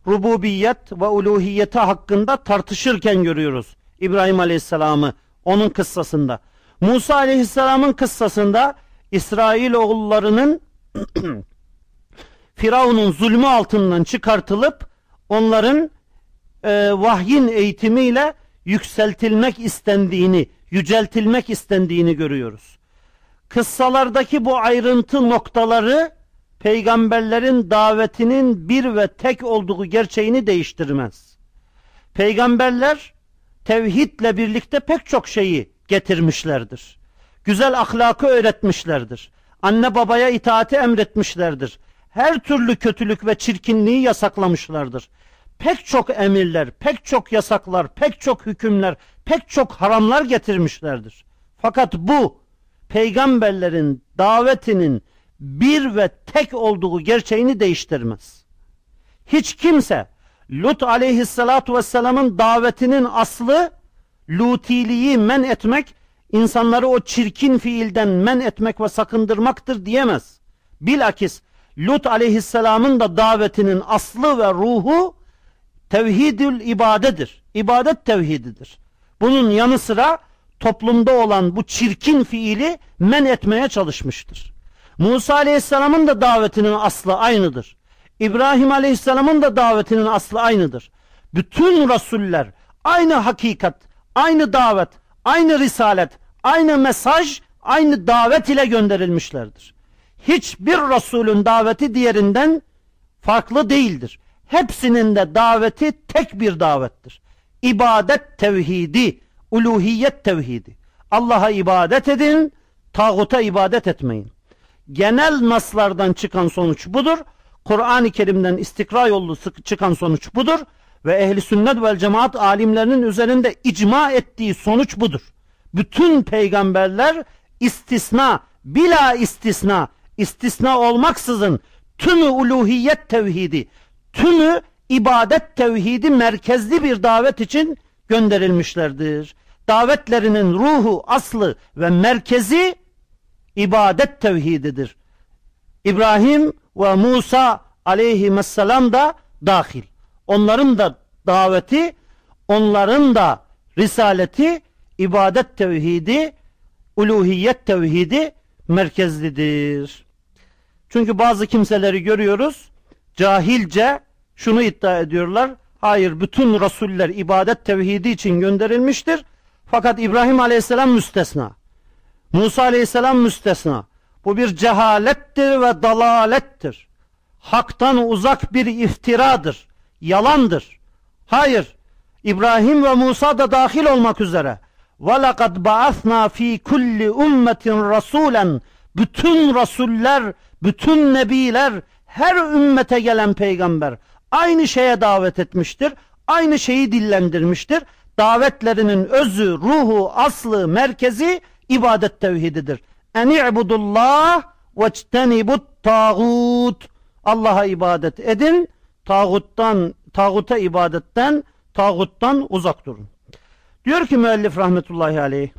rububiyet ve uluhiyeti hakkında tartışırken görüyoruz. İbrahim Aleyhisselam'ı onun kıssasında. Musa Aleyhisselam'ın kıssasında İsrail oğullarının *clears throat* Firavun'un zulmü altından çıkartılıp onların e, vahyin eğitimiyle yükseltilmek istendiğini, yüceltilmek istendiğini görüyoruz. Kıssalardaki bu ayrıntı noktaları peygamberlerin davetinin bir ve tek olduğu gerçeğini değiştirmez. Peygamberler tevhidle birlikte pek çok şeyi getirmişlerdir. Güzel ahlakı öğretmişlerdir. Anne babaya itaati emretmişlerdir. Her türlü kötülük ve çirkinliği yasaklamışlardır. Pek çok emirler, pek çok yasaklar, pek çok hükümler, pek çok haramlar getirmişlerdir. Fakat bu peygamberlerin davetinin bir ve tek olduğu gerçeğini değiştirmez. Hiç kimse Lut aleyhissalatu vesselamın davetinin aslı lutiliği men etmek, insanları o çirkin fiilden men etmek ve sakındırmaktır diyemez. Bilakis Lut aleyhisselamın da davetinin aslı ve ruhu tevhidül ibadedir. İbadet tevhididir. Bunun yanı sıra toplumda olan bu çirkin fiili men etmeye çalışmıştır. Musa aleyhisselamın da davetinin aslı aynıdır. İbrahim aleyhisselamın da davetinin aslı aynıdır. Bütün rasuller aynı hakikat, aynı davet, aynı risalet, aynı mesaj, aynı davet ile gönderilmişlerdir. Hiçbir Resulün daveti diğerinden farklı değildir. Hepsinin de daveti tek bir davettir. İbadet tevhidi, uluhiyet tevhidi. Allah'a ibadet edin, tağuta ibadet etmeyin. Genel naslardan çıkan sonuç budur. Kur'an-ı Kerim'den istikra yolu çıkan sonuç budur. Ve ehli sünnet vel cemaat alimlerinin üzerinde icma ettiği sonuç budur. Bütün peygamberler istisna, bila istisna, istisna olmaksızın tümü uluhiyet tevhidi, tümü ibadet tevhidi merkezli bir davet için gönderilmişlerdir. Davetlerinin ruhu, aslı ve merkezi ibadet tevhididir. İbrahim ve Musa aleyhisselam da dahil. Onların da daveti, onların da risaleti ibadet tevhidi, uluhiyet tevhidi merkezlidir. Çünkü bazı kimseleri görüyoruz, cahilce şunu iddia ediyorlar. Hayır, bütün rasuller ibadet tevhidi için gönderilmiştir. Fakat İbrahim aleyhisselam müstesna. Musa aleyhisselam müstesna. Bu bir cehalettir ve dalalettir. Haktan uzak bir iftiradır. Yalandır. Hayır. İbrahim ve Musa da dahil olmak üzere. وَلَقَدْ بَعَثْنَا ف۪ي كُلِّ اُمَّةٍ رَسُولًا Bütün rasuller, bütün nebiler, her ümmete gelen peygamber aynı şeye davet etmiştir. Aynı şeyi dillendirmiştir. Davetlerinin özü, ruhu, aslı, merkezi ibadet tevhididir. En i'budullah ve çtenibut tağut. Allah'a ibadet edin. Tağuttan, tağuta ibadetten, tağuttan uzak durun. Diyor ki müellif rahmetullahi aleyh.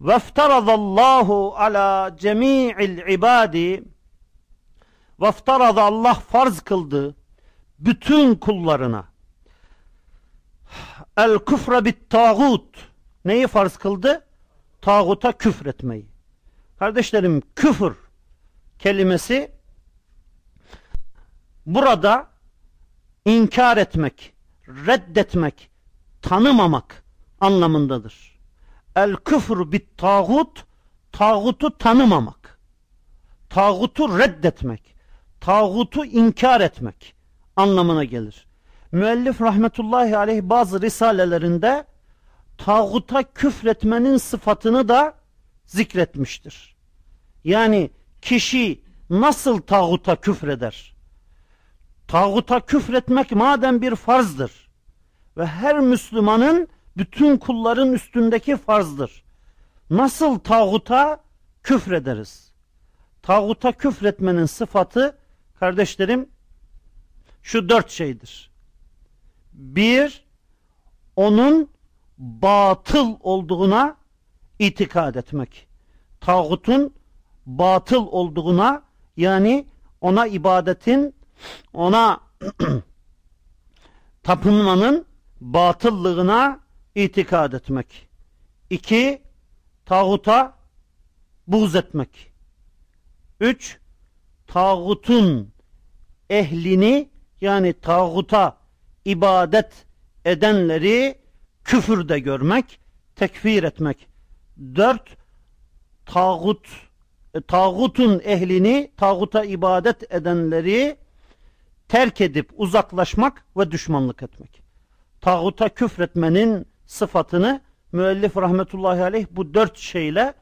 Veftaradallahu ala cemi'il ibadi Veftarada Allah farz kıldı bütün kullarına el küfre bit tağut neyi farz kıldı? Tağuta küfretmeyi. Kardeşlerim küfür kelimesi burada inkar etmek, reddetmek, tanımamak anlamındadır. El küfür bit tağut, tağutu tanımamak, tağutu reddetmek, tağutu inkar etmek anlamına gelir. Müellif rahmetullahi aleyh bazı risalelerinde tağuta küfretmenin sıfatını da zikretmiştir. Yani kişi nasıl tağuta küfreder? Tağuta küfretmek madem bir farzdır ve her Müslümanın bütün kulların üstündeki farzdır. Nasıl tağuta küfrederiz? Tağuta küfretmenin sıfatı kardeşlerim şu dört şeydir. Bir, onun batıl olduğuna itikad etmek. Tağutun batıl olduğuna yani ona ibadetin, ona *clears throat* tapınmanın batıllığına itikad etmek. İki, tağuta buğz etmek. Üç, tağutun ehlini yani tağuta ibadet edenleri küfürde görmek, tekfir etmek. Dört, tağut, e, tağutun ehlini, tağuta ibadet edenleri terk edip uzaklaşmak ve düşmanlık etmek. Tağuta küfretmenin sıfatını müellif rahmetullahi aleyh bu dört şeyle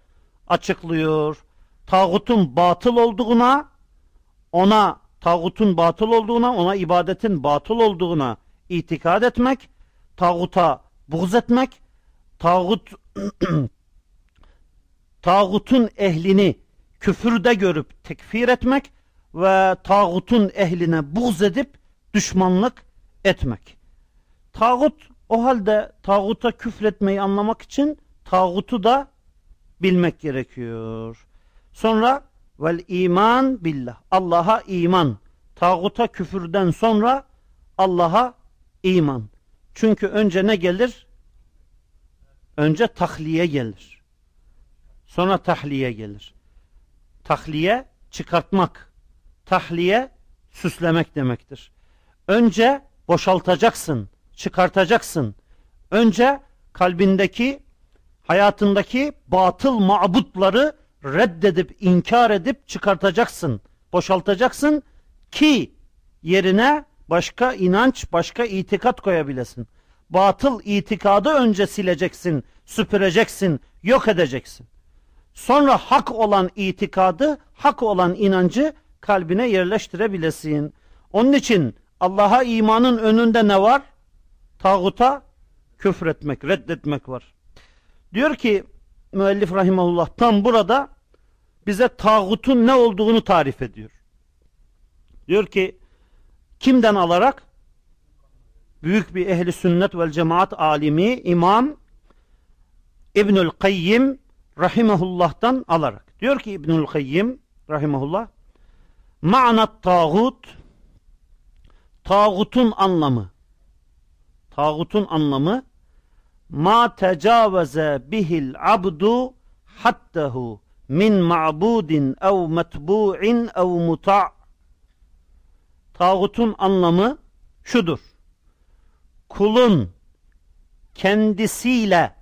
açıklıyor. Tağutun batıl olduğuna, ona tağutun batıl olduğuna, ona ibadetin batıl olduğuna itikad etmek, tağuta buğz etmek, tağut *clears throat* tağutun ehlini küfürde görüp tekfir etmek ve tağutun ehline buğz edip düşmanlık etmek. Tağut o halde tağuta küfretmeyi anlamak için tağutu da bilmek gerekiyor. Sonra vel iman billah. Allah'a iman. Tağuta küfürden sonra Allah'a iman. Çünkü önce ne gelir? Önce tahliye gelir. Sonra tahliye gelir. Tahliye çıkartmak. Tahliye süslemek demektir. Önce boşaltacaksın, çıkartacaksın. Önce kalbindeki, hayatındaki batıl mabutları reddedip, inkar edip çıkartacaksın. Boşaltacaksın ki yerine başka inanç, başka itikat koyabilesin. Batıl itikadı önce sileceksin, süpüreceksin, yok edeceksin. Sonra hak olan itikadı, hak olan inancı kalbine yerleştirebilesin. Onun için Allah'a imanın önünde ne var? Tağuta küfretmek, reddetmek var. Diyor ki müellif rahimahullah tam burada bize tağutun ne olduğunu tarif ediyor. Diyor ki kimden alarak? Büyük bir ehli sünnet vel cemaat alimi İmam İbnül Kayyim rahimahullah'tan alarak. Diyor ki İbnül Kayyim rahimahullah Ma'nat tağut tağutun anlamı tağutun anlamı ma tecaveze bihil abdu hattahu min ma'budin ev metbu'in ev muta' tağutun anlamı şudur kulun kendisiyle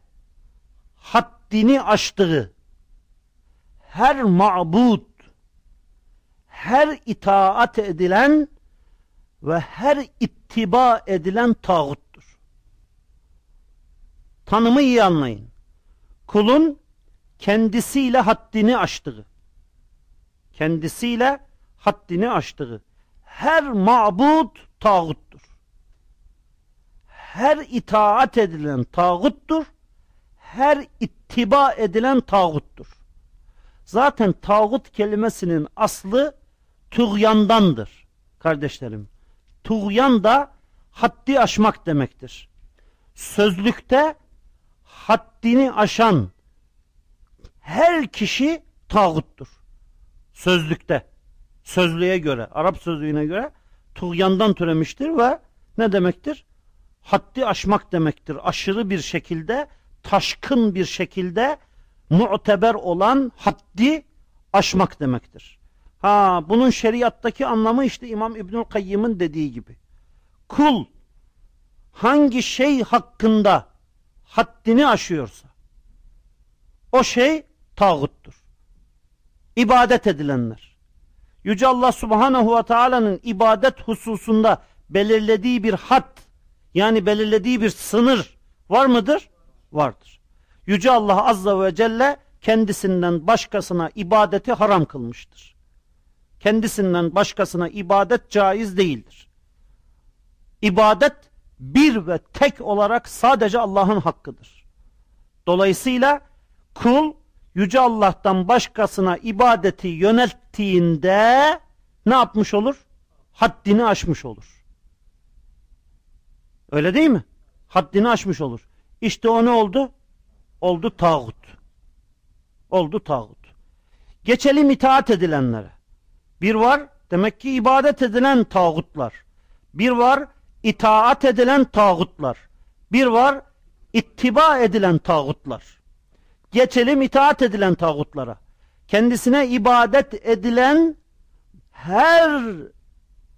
haddini aştığı her ma'bud her itaat edilen ve her ittiba edilen tağuttur. Tanımı iyi anlayın. Kulun kendisiyle haddini aştığı, kendisiyle haddini aştığı her mabud tağuttur. Her itaat edilen tağuttur. Her ittiba edilen tağuttur. Zaten tağut kelimesinin aslı tuğyandandır kardeşlerim. Tuğyan da haddi aşmak demektir. Sözlükte haddini aşan her kişi tağuttur. Sözlükte, sözlüğe göre, Arap sözlüğüne göre tuğyandan türemiştir ve ne demektir? Haddi aşmak demektir. Aşırı bir şekilde, taşkın bir şekilde muteber olan haddi aşmak demektir. Ha bunun şeriattaki anlamı işte İmam İbnül Kayyım'ın dediği gibi. Kul hangi şey hakkında haddini aşıyorsa o şey tağuttur. İbadet edilenler. Yüce Allah Subhanahu ve Taala'nın ibadet hususunda belirlediği bir had yani belirlediği bir sınır var mıdır? Vardır. Yüce Allah Azza ve Celle kendisinden başkasına ibadeti haram kılmıştır kendisinden başkasına ibadet caiz değildir. İbadet bir ve tek olarak sadece Allah'ın hakkıdır. Dolayısıyla kul Yüce Allah'tan başkasına ibadeti yönelttiğinde ne yapmış olur? Haddini aşmış olur. Öyle değil mi? Haddini aşmış olur. İşte o ne oldu? Oldu tağut. Oldu tağut. Geçelim itaat edilenlere. Bir var demek ki ibadet edilen tağutlar. Bir var itaat edilen tağutlar. Bir var ittiba edilen tağutlar. Geçelim itaat edilen tağutlara. Kendisine ibadet edilen her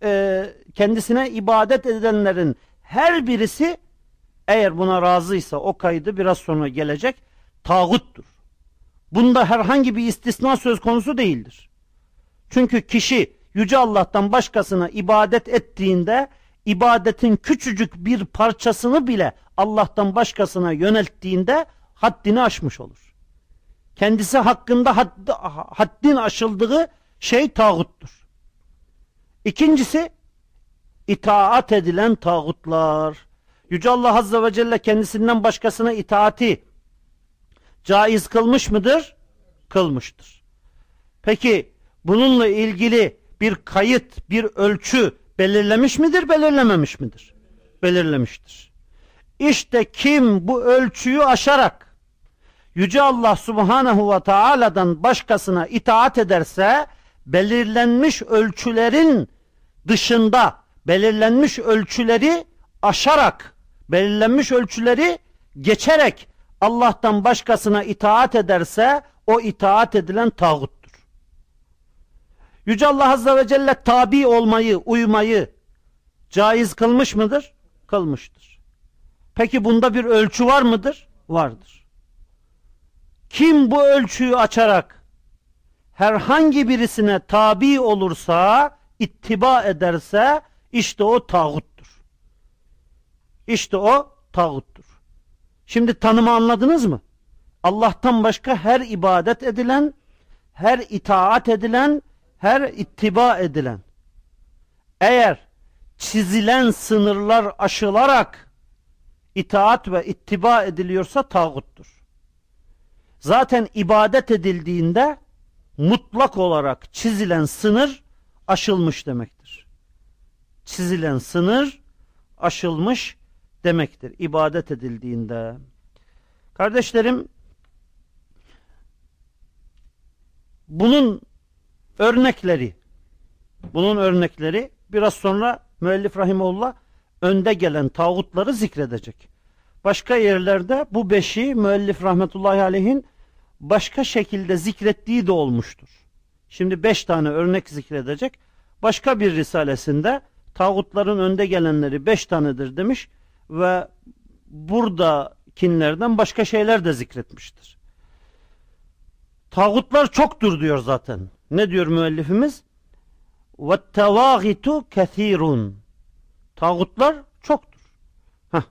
e, kendisine ibadet edenlerin her birisi eğer buna razıysa o kaydı biraz sonra gelecek tağuttur. Bunda herhangi bir istisna söz konusu değildir. Çünkü kişi Yüce Allah'tan başkasına ibadet ettiğinde ibadetin küçücük bir parçasını bile Allah'tan başkasına yönelttiğinde haddini aşmış olur. Kendisi hakkında hadd, haddin aşıldığı şey tağuttur. İkincisi itaat edilen tağutlar. Yüce Allah Azze ve Celle kendisinden başkasına itaati caiz kılmış mıdır? Kılmıştır. Peki bununla ilgili bir kayıt, bir ölçü belirlemiş midir, belirlememiş midir? Belirlemiştir. İşte kim bu ölçüyü aşarak Yüce Allah Subhanahu ve Taala'dan başkasına itaat ederse belirlenmiş ölçülerin dışında belirlenmiş ölçüleri aşarak belirlenmiş ölçüleri geçerek Allah'tan başkasına itaat ederse o itaat edilen tağuttur. Yüce Allah Azze ve Celle tabi olmayı, uymayı caiz kılmış mıdır? Kılmıştır. Peki bunda bir ölçü var mıdır? Vardır. Kim bu ölçüyü açarak herhangi birisine tabi olursa, ittiba ederse işte o tağuttur. İşte o tağuttur. Şimdi tanımı anladınız mı? Allah'tan başka her ibadet edilen, her itaat edilen, her ittiba edilen. Eğer çizilen sınırlar aşılarak itaat ve ittiba ediliyorsa tağuttur. Zaten ibadet edildiğinde mutlak olarak çizilen sınır aşılmış demektir. Çizilen sınır aşılmış demektir ibadet edildiğinde. Kardeşlerim bunun örnekleri bunun örnekleri biraz sonra müellif rahimullah önde gelen tağutları zikredecek. Başka yerlerde bu beşi müellif rahmetullahi aleyhin başka şekilde zikrettiği de olmuştur. Şimdi beş tane örnek zikredecek. Başka bir risalesinde tağutların önde gelenleri beş tanedir demiş ve buradakinlerden başka şeyler de zikretmiştir. Tağutlar çoktur diyor zaten. Ne diyor müellifimiz? وَالتَّوَاغِتُ كَثِيرٌ Tağutlar çoktur. Heh.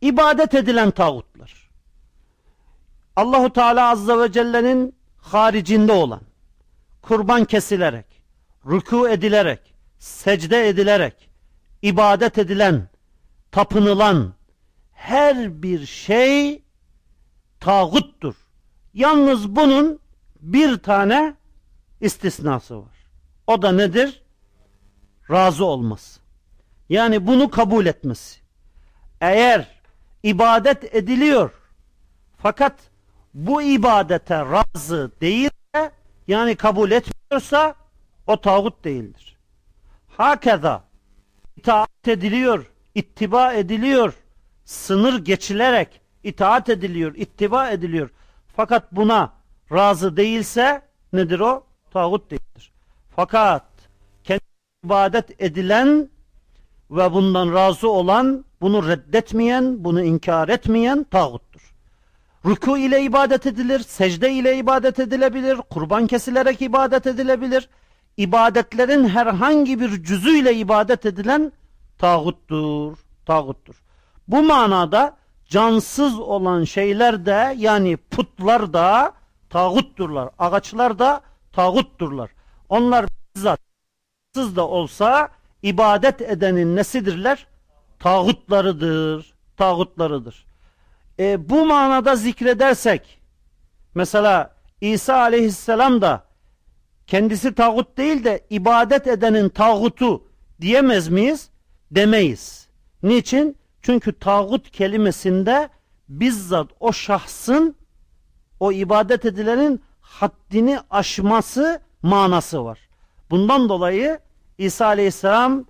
İbadet edilen tağutlar. Allahu Teala Azze ve Celle'nin haricinde olan, kurban kesilerek, rükû edilerek, secde edilerek, ibadet edilen, tapınılan her bir şey tağuttur. Yalnız bunun bir tane istisnası var. O da nedir? Razı olması. Yani bunu kabul etmesi. Eğer ibadet ediliyor fakat bu ibadete razı değilse yani kabul etmiyorsa o tağut değildir. Hakeza itaat ediliyor, ittiba ediliyor, sınır geçilerek itaat ediliyor, ittiba ediliyor. Fakat buna razı değilse nedir o? Tağut değildir. Fakat kendi ibadet edilen ve bundan razı olan, bunu reddetmeyen, bunu inkar etmeyen tağuttur. Ruku ile ibadet edilir, secde ile ibadet edilebilir, kurban kesilerek ibadet edilebilir. İbadetlerin herhangi bir cüzüyle ibadet edilen tağuttur, tağuttur. Bu manada cansız olan şeyler de yani putlar da tağutturlar. Ağaçlar da tağutturlar. Onlar bizzat da olsa ibadet edenin nesidirler? Tağutlarıdır. Tağutlarıdır. E, bu manada zikredersek mesela İsa aleyhisselam da kendisi tağut değil de ibadet edenin tağutu diyemez miyiz? Demeyiz. Niçin? Çünkü tağut kelimesinde bizzat o şahsın o ibadet edilenin haddini aşması manası var. Bundan dolayı İsa Aleyhisselam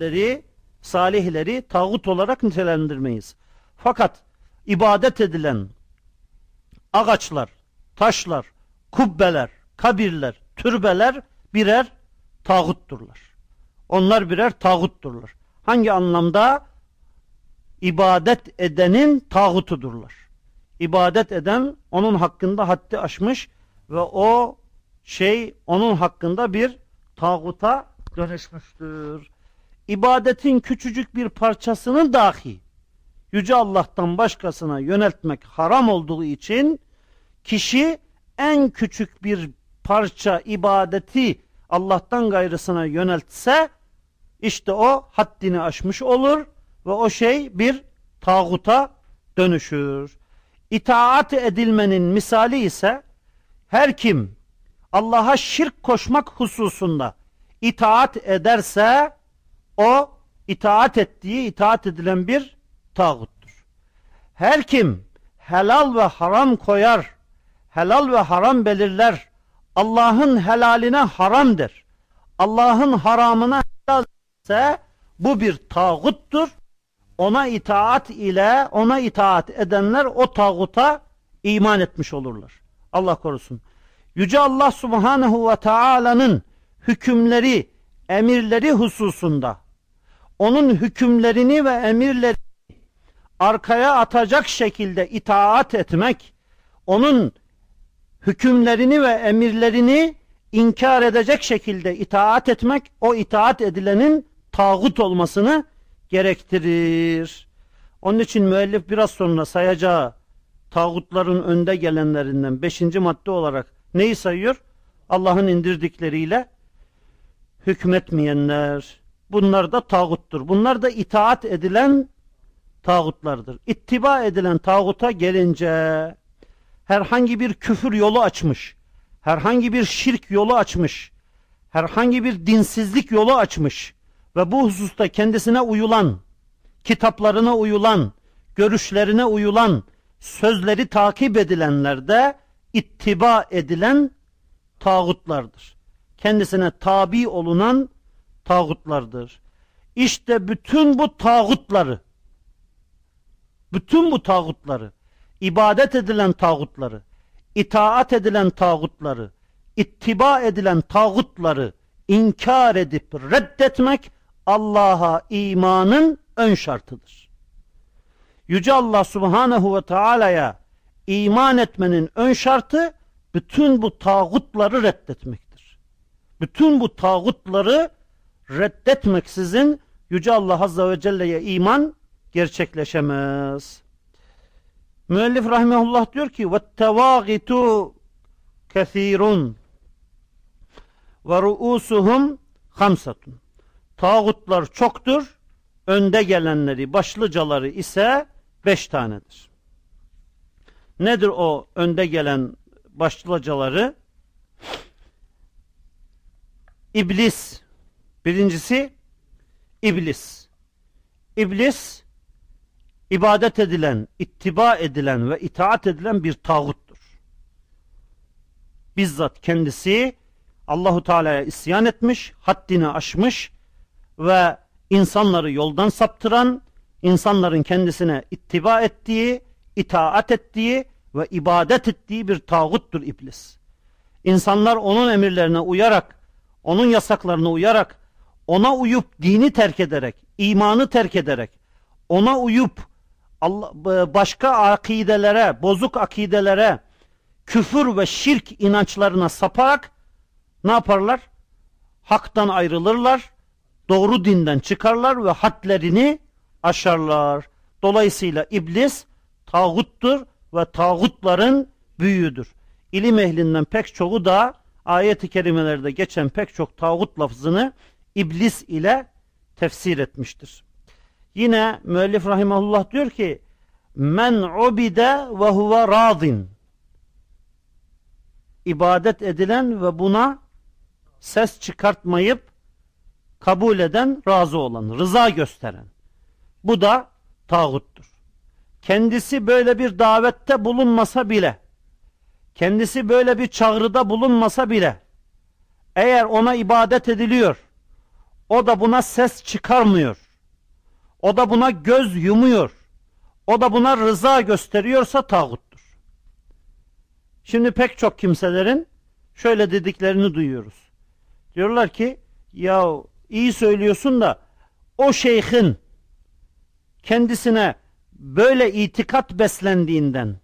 ve salihleri tağut olarak nitelendirmeyiz. Fakat ibadet edilen ağaçlar, taşlar, kubbeler, kabirler, türbeler birer tağutturlar. Onlar birer tağutturlar. Hangi anlamda? İbadet edenin tağutudurlar. İbadet eden onun hakkında haddi aşmış ve o şey onun hakkında bir tağuta dönüşmüştür. İbadetin küçücük bir parçasını dahi Yüce Allah'tan başkasına yöneltmek haram olduğu için kişi en küçük bir parça ibadeti Allah'tan gayrısına yöneltse işte o haddini aşmış olur ve o şey bir tağuta dönüşür. İtaat edilmenin misali ise her kim Allah'a şirk koşmak hususunda itaat ederse o itaat ettiği itaat edilen bir tağuttur. Her kim helal ve haram koyar, helal ve haram belirler, Allah'ın helaline haram der, Allah'ın haramına helal ise bu bir tağuttur. Ona itaat ile ona itaat edenler o tağuta iman etmiş olurlar. Allah korusun. Yüce Allah Subhanahu ve Taala'nın hükümleri, emirleri hususunda onun hükümlerini ve emirleri arkaya atacak şekilde itaat etmek, onun hükümlerini ve emirlerini inkar edecek şekilde itaat etmek, o itaat edilenin tağut olmasını gerektirir. Onun için müellif biraz sonra sayacağı tağutların önde gelenlerinden beşinci madde olarak neyi sayıyor? Allah'ın indirdikleriyle hükmetmeyenler. Bunlar da tağuttur. Bunlar da itaat edilen tağutlardır. İttiba edilen tağuta gelince herhangi bir küfür yolu açmış, herhangi bir şirk yolu açmış, herhangi bir dinsizlik yolu açmış ve bu hususta kendisine uyulan, kitaplarına uyulan, görüşlerine uyulan, sözleri takip edilenler de ittiba edilen tağutlardır. Kendisine tabi olunan tağutlardır. İşte bütün bu tağutları bütün bu tağutları, ibadet edilen tağutları, itaat edilen tağutları, ittiba edilen tağutları inkar edip reddetmek Allah'a imanın ön şartıdır. Yüce Allah Subhanahu ve Taala'ya iman etmenin ön şartı bütün bu tağutları reddetmektir. Bütün bu tağutları reddetmeksizin Yüce Allah Azze ve Celle'ye iman gerçekleşemez. Müellif rahimehullah diyor ki vettevâgitu kesirun ve ru'usuhum Tağutlar çoktur, önde gelenleri, başlıcaları ise beş tanedir. Nedir o önde gelen başlıcaları? İblis. Birincisi iblis. İblis ibadet edilen, ittiba edilen ve itaat edilen bir tağuttur. Bizzat kendisi Allahu Teala'ya isyan etmiş, haddini aşmış ve insanları yoldan saptıran, insanların kendisine ittiba ettiği, itaat ettiği ve ibadet ettiği bir tağuttur iblis. İnsanlar onun emirlerine uyarak, onun yasaklarına uyarak, ona uyup dini terk ederek, imanı terk ederek, ona uyup Allah, başka akidelere, bozuk akidelere, küfür ve şirk inançlarına saparak ne yaparlar? Haktan ayrılırlar, doğru dinden çıkarlar ve hadlerini aşarlar. Dolayısıyla iblis tağuttur ve tağutların büyüğüdür. İlim ehlinden pek çoğu da ayet-i kerimelerde geçen pek çok tağut lafzını iblis ile tefsir etmiştir. Yine müellif rahimahullah diyor ki men ubide ve huve radin ibadet edilen ve buna ses çıkartmayıp kabul eden, razı olan, rıza gösteren. Bu da tağuttur. Kendisi böyle bir davette bulunmasa bile, kendisi böyle bir çağrıda bulunmasa bile, eğer ona ibadet ediliyor, o da buna ses çıkarmıyor, o da buna göz yumuyor. O da buna rıza gösteriyorsa tağuttur. Şimdi pek çok kimselerin şöyle dediklerini duyuyoruz. Diyorlar ki ya iyi söylüyorsun da o şeyhin kendisine böyle itikat beslendiğinden,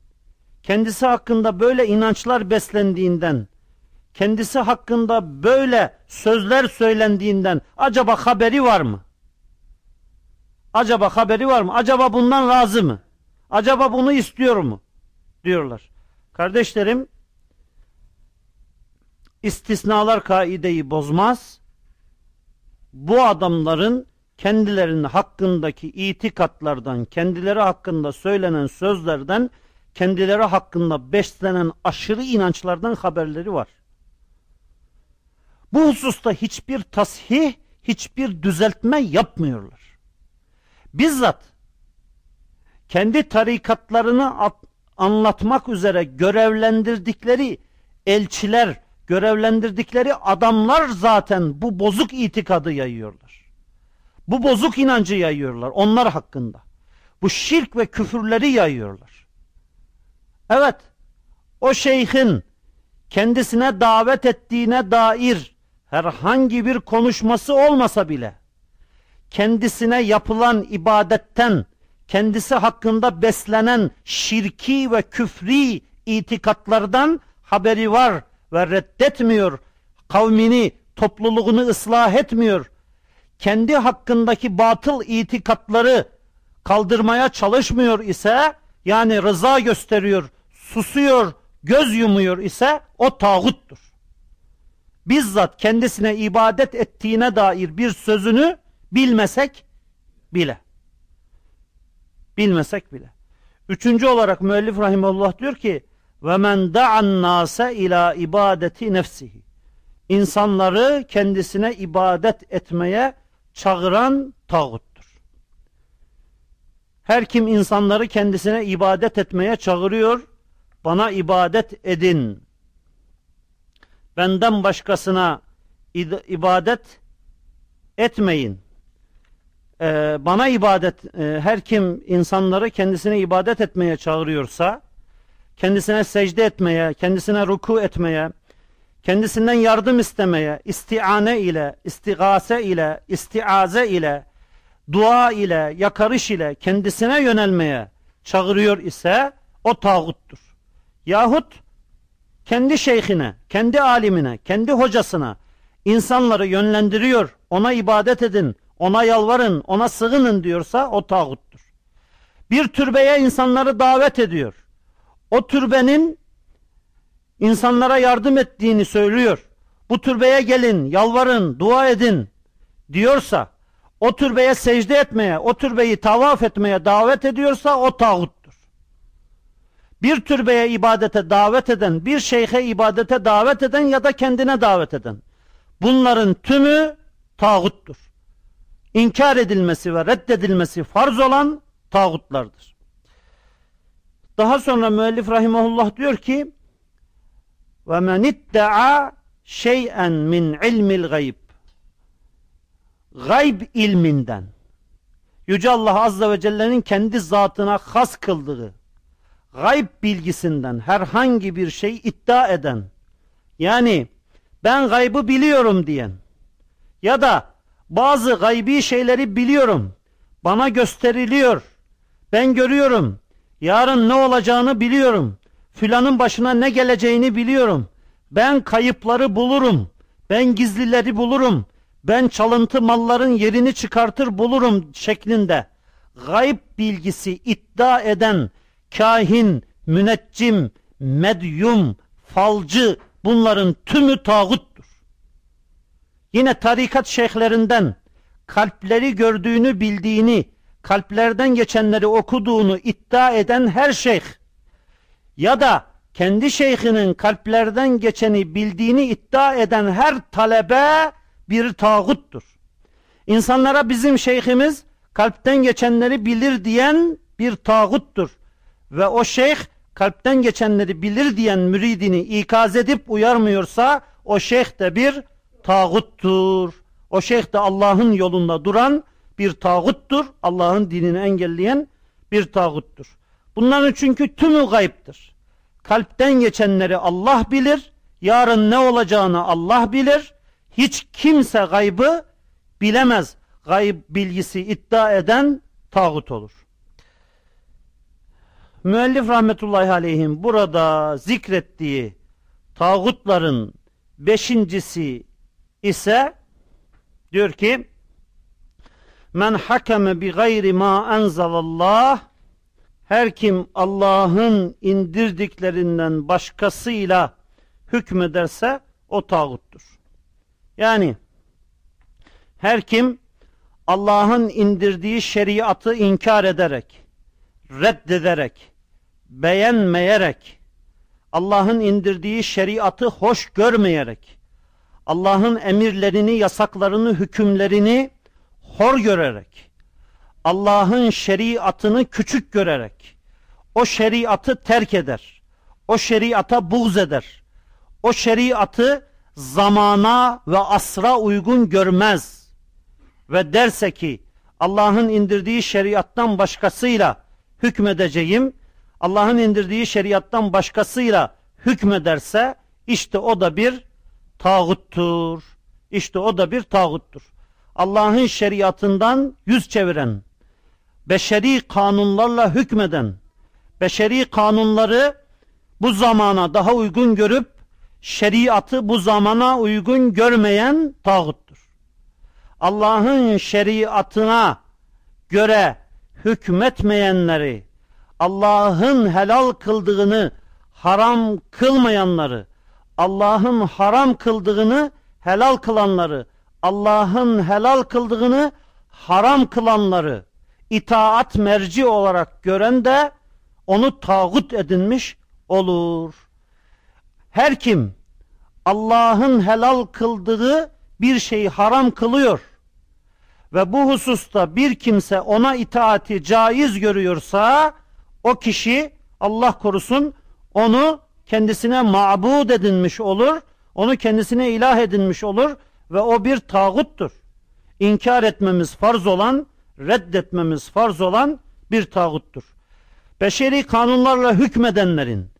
kendisi hakkında böyle inançlar beslendiğinden, kendisi hakkında böyle sözler söylendiğinden acaba haberi var mı? Acaba haberi var mı? Acaba bundan razı mı? Acaba bunu istiyor mu? Diyorlar. Kardeşlerim istisnalar kaideyi bozmaz. Bu adamların kendilerinin hakkındaki itikatlardan, kendileri hakkında söylenen sözlerden, kendileri hakkında beslenen aşırı inançlardan haberleri var. Bu hususta hiçbir tasih, hiçbir düzeltme yapmıyorlar. Bizzat kendi tarikatlarını anlatmak üzere görevlendirdikleri elçiler, görevlendirdikleri adamlar zaten bu bozuk itikadı yayıyorlar. Bu bozuk inancı yayıyorlar onlar hakkında. Bu şirk ve küfürleri yayıyorlar. Evet, o şeyhin kendisine davet ettiğine dair herhangi bir konuşması olmasa bile kendisine yapılan ibadetten kendisi hakkında beslenen şirki ve küfri itikatlardan haberi var ve reddetmiyor. Kavmini, topluluğunu ıslah etmiyor. Kendi hakkındaki batıl itikatları kaldırmaya çalışmıyor ise yani rıza gösteriyor, susuyor, göz yumuyor ise o tağuttur. Bizzat kendisine ibadet ettiğine dair bir sözünü bilmesek bile. Bilmesek bile. Üçüncü olarak müellif rahimullah diyor ki ve men da'an nase ila ibadeti nefsihi. İnsanları kendisine ibadet etmeye çağıran tağuttur. Her kim insanları kendisine ibadet etmeye çağırıyor, bana ibadet edin. Benden başkasına ibadet etmeyin e, bana ibadet, e, her kim insanları kendisine ibadet etmeye çağırıyorsa, kendisine secde etmeye, kendisine ruku etmeye, kendisinden yardım istemeye, istiane ile, istigase ile, istiaze ile, dua ile, yakarış ile kendisine yönelmeye çağırıyor ise o tağuttur. Yahut kendi şeyhine, kendi alimine, kendi hocasına insanları yönlendiriyor, ona ibadet edin, ona yalvarın, ona sığının diyorsa o tağuttur. Bir türbeye insanları davet ediyor. O türbenin insanlara yardım ettiğini söylüyor. Bu türbeye gelin, yalvarın, dua edin diyorsa, o türbeye secde etmeye, o türbeyi tavaf etmeye davet ediyorsa o tağuttur. Bir türbeye ibadete davet eden, bir şeyhe ibadete davet eden ya da kendine davet eden. Bunların tümü tağuttur inkar edilmesi ve reddedilmesi farz olan tağutlardır. Daha sonra müellif rahimahullah diyor ki ve men idda'a şey'en min ilmil gayb gayb ilminden Yüce Allah Azze ve Celle'nin kendi zatına has kıldığı gayb bilgisinden herhangi bir şey iddia eden yani ben gaybı biliyorum diyen ya da bazı gaybi şeyleri biliyorum. Bana gösteriliyor. Ben görüyorum. Yarın ne olacağını biliyorum. Filanın başına ne geleceğini biliyorum. Ben kayıpları bulurum. Ben gizlileri bulurum. Ben çalıntı malların yerini çıkartır bulurum şeklinde. Gayb bilgisi iddia eden kahin, müneccim, medyum, falcı bunların tümü tağut Yine tarikat şeyhlerinden kalpleri gördüğünü bildiğini, kalplerden geçenleri okuduğunu iddia eden her şeyh ya da kendi şeyhinin kalplerden geçeni bildiğini iddia eden her talebe bir tağuttur. İnsanlara bizim şeyhimiz kalpten geçenleri bilir diyen bir tağuttur. Ve o şeyh kalpten geçenleri bilir diyen müridini ikaz edip uyarmıyorsa o şeyh de bir tağuttur. O şeyh de Allah'ın yolunda duran bir tağuttur. Allah'ın dinini engelleyen bir tağuttur. Bunların çünkü tümü gayiptir. Kalpten geçenleri Allah bilir. Yarın ne olacağını Allah bilir. Hiç kimse gaybı bilemez. Gayb bilgisi iddia eden tağut olur. Müellif rahmetullahi aleyhim burada zikrettiği tağutların Beşincisi ise diyor ki Men hakeme bi gayri ma enzelallah her kim Allah'ın indirdiklerinden başkasıyla hükmederse o tağuttur. Yani her kim Allah'ın indirdiği şeriatı inkar ederek, reddederek, beğenmeyerek, Allah'ın indirdiği şeriatı hoş görmeyerek, Allah'ın emirlerini, yasaklarını, hükümlerini hor görerek, Allah'ın şeriatını küçük görerek, o şeriatı terk eder, o şeriata buğz eder, o şeriatı zamana ve asra uygun görmez ve derse ki Allah'ın indirdiği şeriattan başkasıyla hükmedeceğim, Allah'ın indirdiği şeriattan başkasıyla hükmederse işte o da bir tağuttur. İşte o da bir tağuttur. Allah'ın şeriatından yüz çeviren, beşeri kanunlarla hükmeden, beşeri kanunları bu zamana daha uygun görüp şeriatı bu zamana uygun görmeyen tağuttur. Allah'ın şeriatına göre hükmetmeyenleri, Allah'ın helal kıldığını haram kılmayanları, Allah'ın haram kıldığını helal kılanları, Allah'ın helal kıldığını haram kılanları itaat merci olarak gören de onu tağut edinmiş olur. Her kim Allah'ın helal kıldığı bir şeyi haram kılıyor ve bu hususta bir kimse ona itaati caiz görüyorsa o kişi Allah korusun onu kendisine mabud edinmiş olur, onu kendisine ilah edinmiş olur ve o bir tağuttur. İnkar etmemiz farz olan, reddetmemiz farz olan bir tağuttur. Beşeri kanunlarla hükmedenlerin,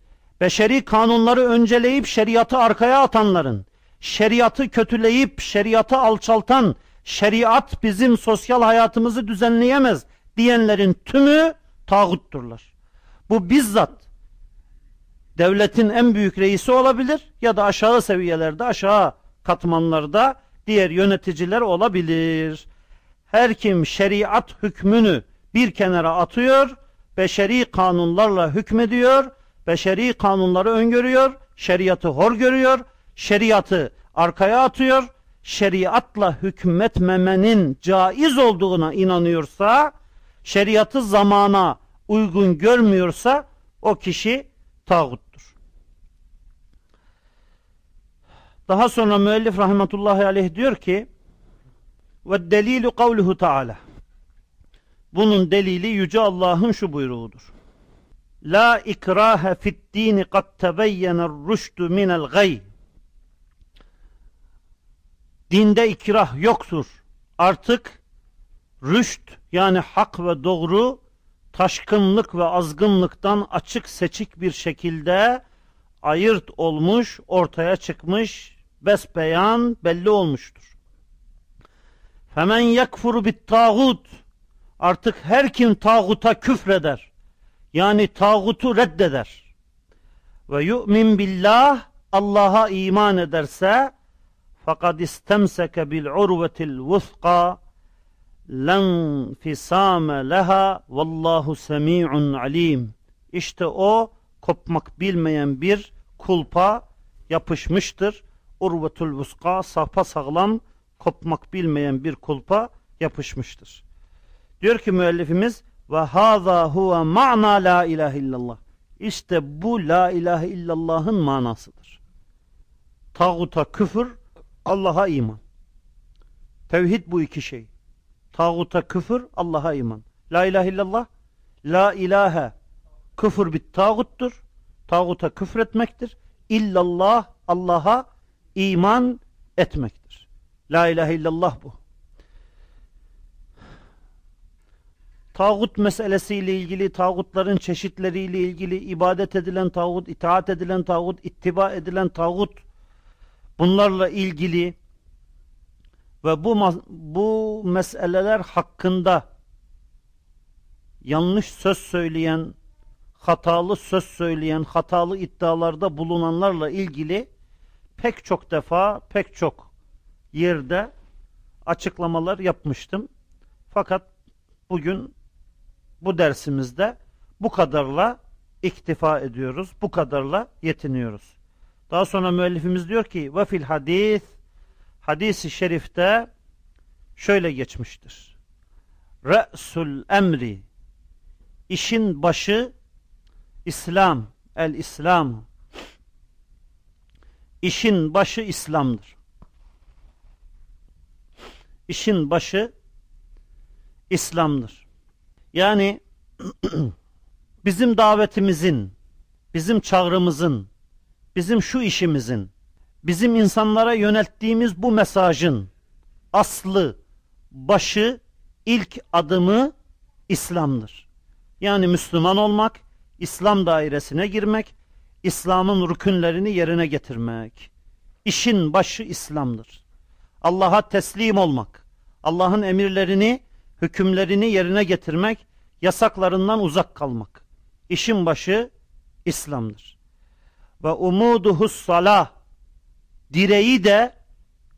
beşeri kanunları önceleyip şeriatı arkaya atanların, şeriatı kötüleyip şeriatı alçaltan, şeriat bizim sosyal hayatımızı düzenleyemez diyenlerin tümü tağutturlar. Bu bizzat devletin en büyük reisi olabilir ya da aşağı seviyelerde, aşağı katmanlarda diğer yöneticiler olabilir. Her kim şeriat hükmünü bir kenara atıyor, beşeri kanunlarla hükmediyor, beşeri kanunları öngörüyor, şeriatı hor görüyor, şeriatı arkaya atıyor, şeriatla hükmetmemenin caiz olduğuna inanıyorsa, şeriatı zamana uygun görmüyorsa o kişi tağuttur. Daha sonra müellif rahmetullahi aleyh diyor ki ve delilu kavluhu taala bunun delili yüce Allah'ın şu buyruğudur. La ikrahe fit dini kad tebeyyener rüştü minel gay. Dinde ikrah yoktur. Artık rüşt yani hak ve doğru taşkınlık ve azgınlıktan açık seçik bir şekilde ayırt olmuş, ortaya çıkmış, besbeyan belli olmuştur. Femen yekfuru bit tağut artık her kim tağuta küfreder yani tağutu reddeder ve yu'min billah Allah'a iman ederse fakat istemseke bil urvetil vufqa len fisame leha vallahu semi'un alim işte o kopmak bilmeyen bir kulpa yapışmıştır. Urvetul vuska sapa sağlam kopmak bilmeyen bir kulpa yapışmıştır. Diyor ki müellifimiz ve haza huve ma'na la ilahe illallah. İşte bu la ilahe illallah'ın manasıdır. Tağuta küfür, Allah'a iman. Tevhid bu iki şey. Tağuta küfür, Allah'a iman. La ilahe illallah, la ilahe küfür bit tağuttur. Tağuta küfretmektir. İllallah, Allah'a iman etmektir. La ilahe illallah bu. tağut meselesiyle ilgili, tağutların çeşitleriyle ilgili, ibadet edilen tağut, itaat edilen tağut, ittiba edilen tağut, bunlarla ilgili ve bu, bu meseleler hakkında yanlış söz söyleyen, hatalı söz söyleyen, hatalı iddialarda bulunanlarla ilgili pek çok defa, pek çok yerde açıklamalar yapmıştım. Fakat bugün bu dersimizde bu kadarla iktifa ediyoruz. Bu kadarla yetiniyoruz. Daha sonra müellifimiz diyor ki ve fil hadis hadisi şerifte şöyle geçmiştir. Re'sul emri işin başı İslam el İslam işin başı İslam'dır. İşin başı İslam'dır. Yani *clears throat* bizim davetimizin, bizim çağrımızın, bizim şu işimizin, bizim insanlara yönelttiğimiz bu mesajın aslı, başı, ilk adımı İslam'dır. Yani Müslüman olmak, İslam dairesine girmek, İslam'ın rükünlerini yerine getirmek. İşin başı İslam'dır. Allah'a teslim olmak, Allah'ın emirlerini, hükümlerini yerine getirmek, yasaklarından uzak kalmak. İşin başı İslam'dır. Ve umuduhus salah direği de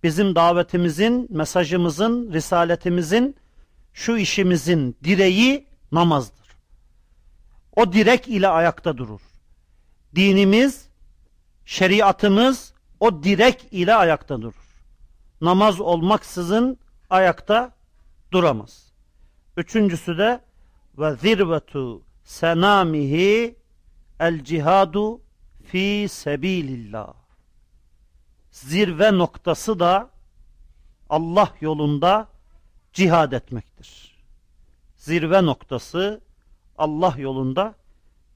bizim davetimizin, mesajımızın, risaletimizin, şu işimizin direği namazdır. O direk ile ayakta durur. Dinimiz, şeriatımız o direk ile ayakta durur. Namaz olmaksızın ayakta duramaz. Üçüncüsü de ve zirvetu senamihi el cihadu fi sebilillah. Zirve noktası da Allah yolunda cihad etmektir. Zirve noktası Allah yolunda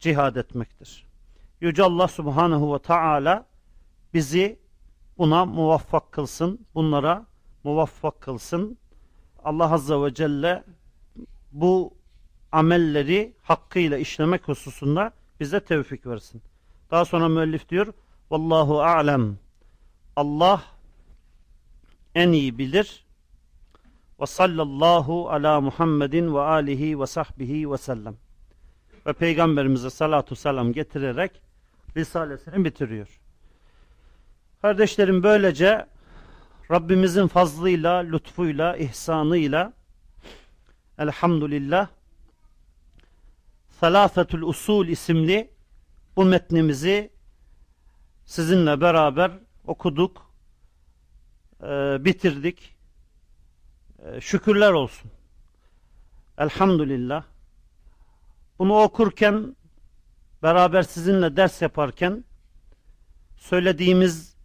cihad etmektir. Yüce Allah Subhanahu ve Taala bizi buna muvaffak kılsın, bunlara muvaffak kılsın. Allah Azze ve Celle bu amelleri hakkıyla işlemek hususunda bize tevfik versin. Daha sonra müellif diyor, Vallahu a'lem. Allah en iyi bilir. Ve sallallahu ala Muhammedin ve alihi ve sahbihi ve sellem. Ve Peygamberimize salatu selam getirerek Risalesini bitiriyor. Kardeşlerim böylece Rabbimizin fazlıyla, lütfuyla, ihsanıyla elhamdülillah Salafetül Usul isimli bu metnimizi sizinle beraber okuduk, e, bitirdik. E, şükürler olsun. Elhamdülillah. Bunu okurken, beraber sizinle ders yaparken söylediğimiz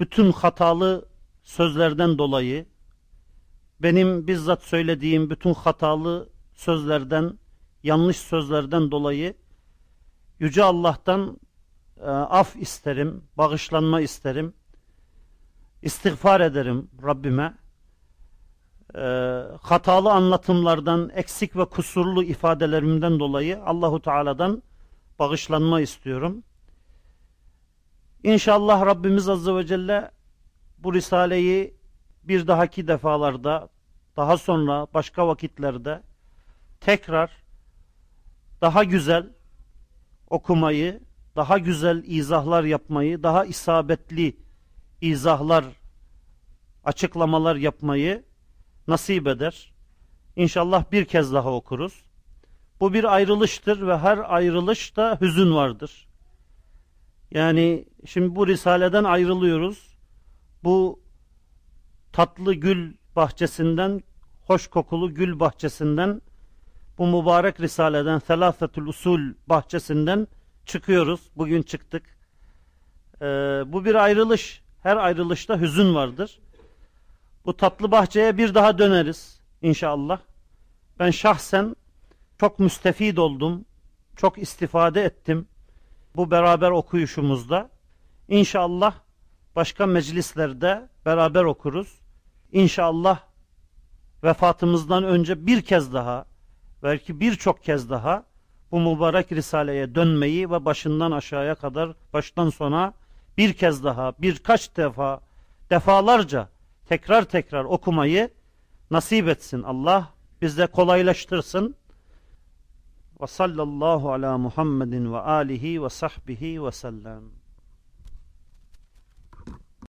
bütün hatalı sözlerden dolayı, benim bizzat söylediğim bütün hatalı sözlerden, yanlış sözlerden dolayı Yüce Allah'tan e, af isterim, bağışlanma isterim, istiğfar ederim Rabbime. E, hatalı anlatımlardan, eksik ve kusurlu ifadelerimden dolayı Allahu Teala'dan bağışlanma istiyorum. İnşallah Rabbimiz Azze ve Celle bu Risale'yi bir dahaki defalarda, daha sonra başka vakitlerde tekrar daha güzel okumayı, daha güzel izahlar yapmayı, daha isabetli izahlar, açıklamalar yapmayı nasip eder. İnşallah bir kez daha okuruz. Bu bir ayrılıştır ve her ayrılışta hüzün vardır. Yani şimdi bu risaleden ayrılıyoruz. Bu tatlı gül bahçesinden, hoş kokulu gül bahçesinden, bu mübarek risaleden, Selafetül Usul bahçesinden çıkıyoruz. Bugün çıktık. Ee, bu bir ayrılış. Her ayrılışta hüzün vardır. Bu tatlı bahçeye bir daha döneriz inşallah. Ben şahsen çok müstefid oldum. Çok istifade ettim. Bu beraber okuyuşumuzda. İnşallah başka meclislerde beraber okuruz. İnşallah vefatımızdan önce bir kez daha belki birçok kez daha bu mübarek risaleye dönmeyi ve başından aşağıya kadar baştan sona bir kez daha birkaç defa defalarca tekrar tekrar okumayı nasip etsin Allah bizde kolaylaştırsın ve sallallahu ala Muhammedin ve alihi ve sahbihi ve sellem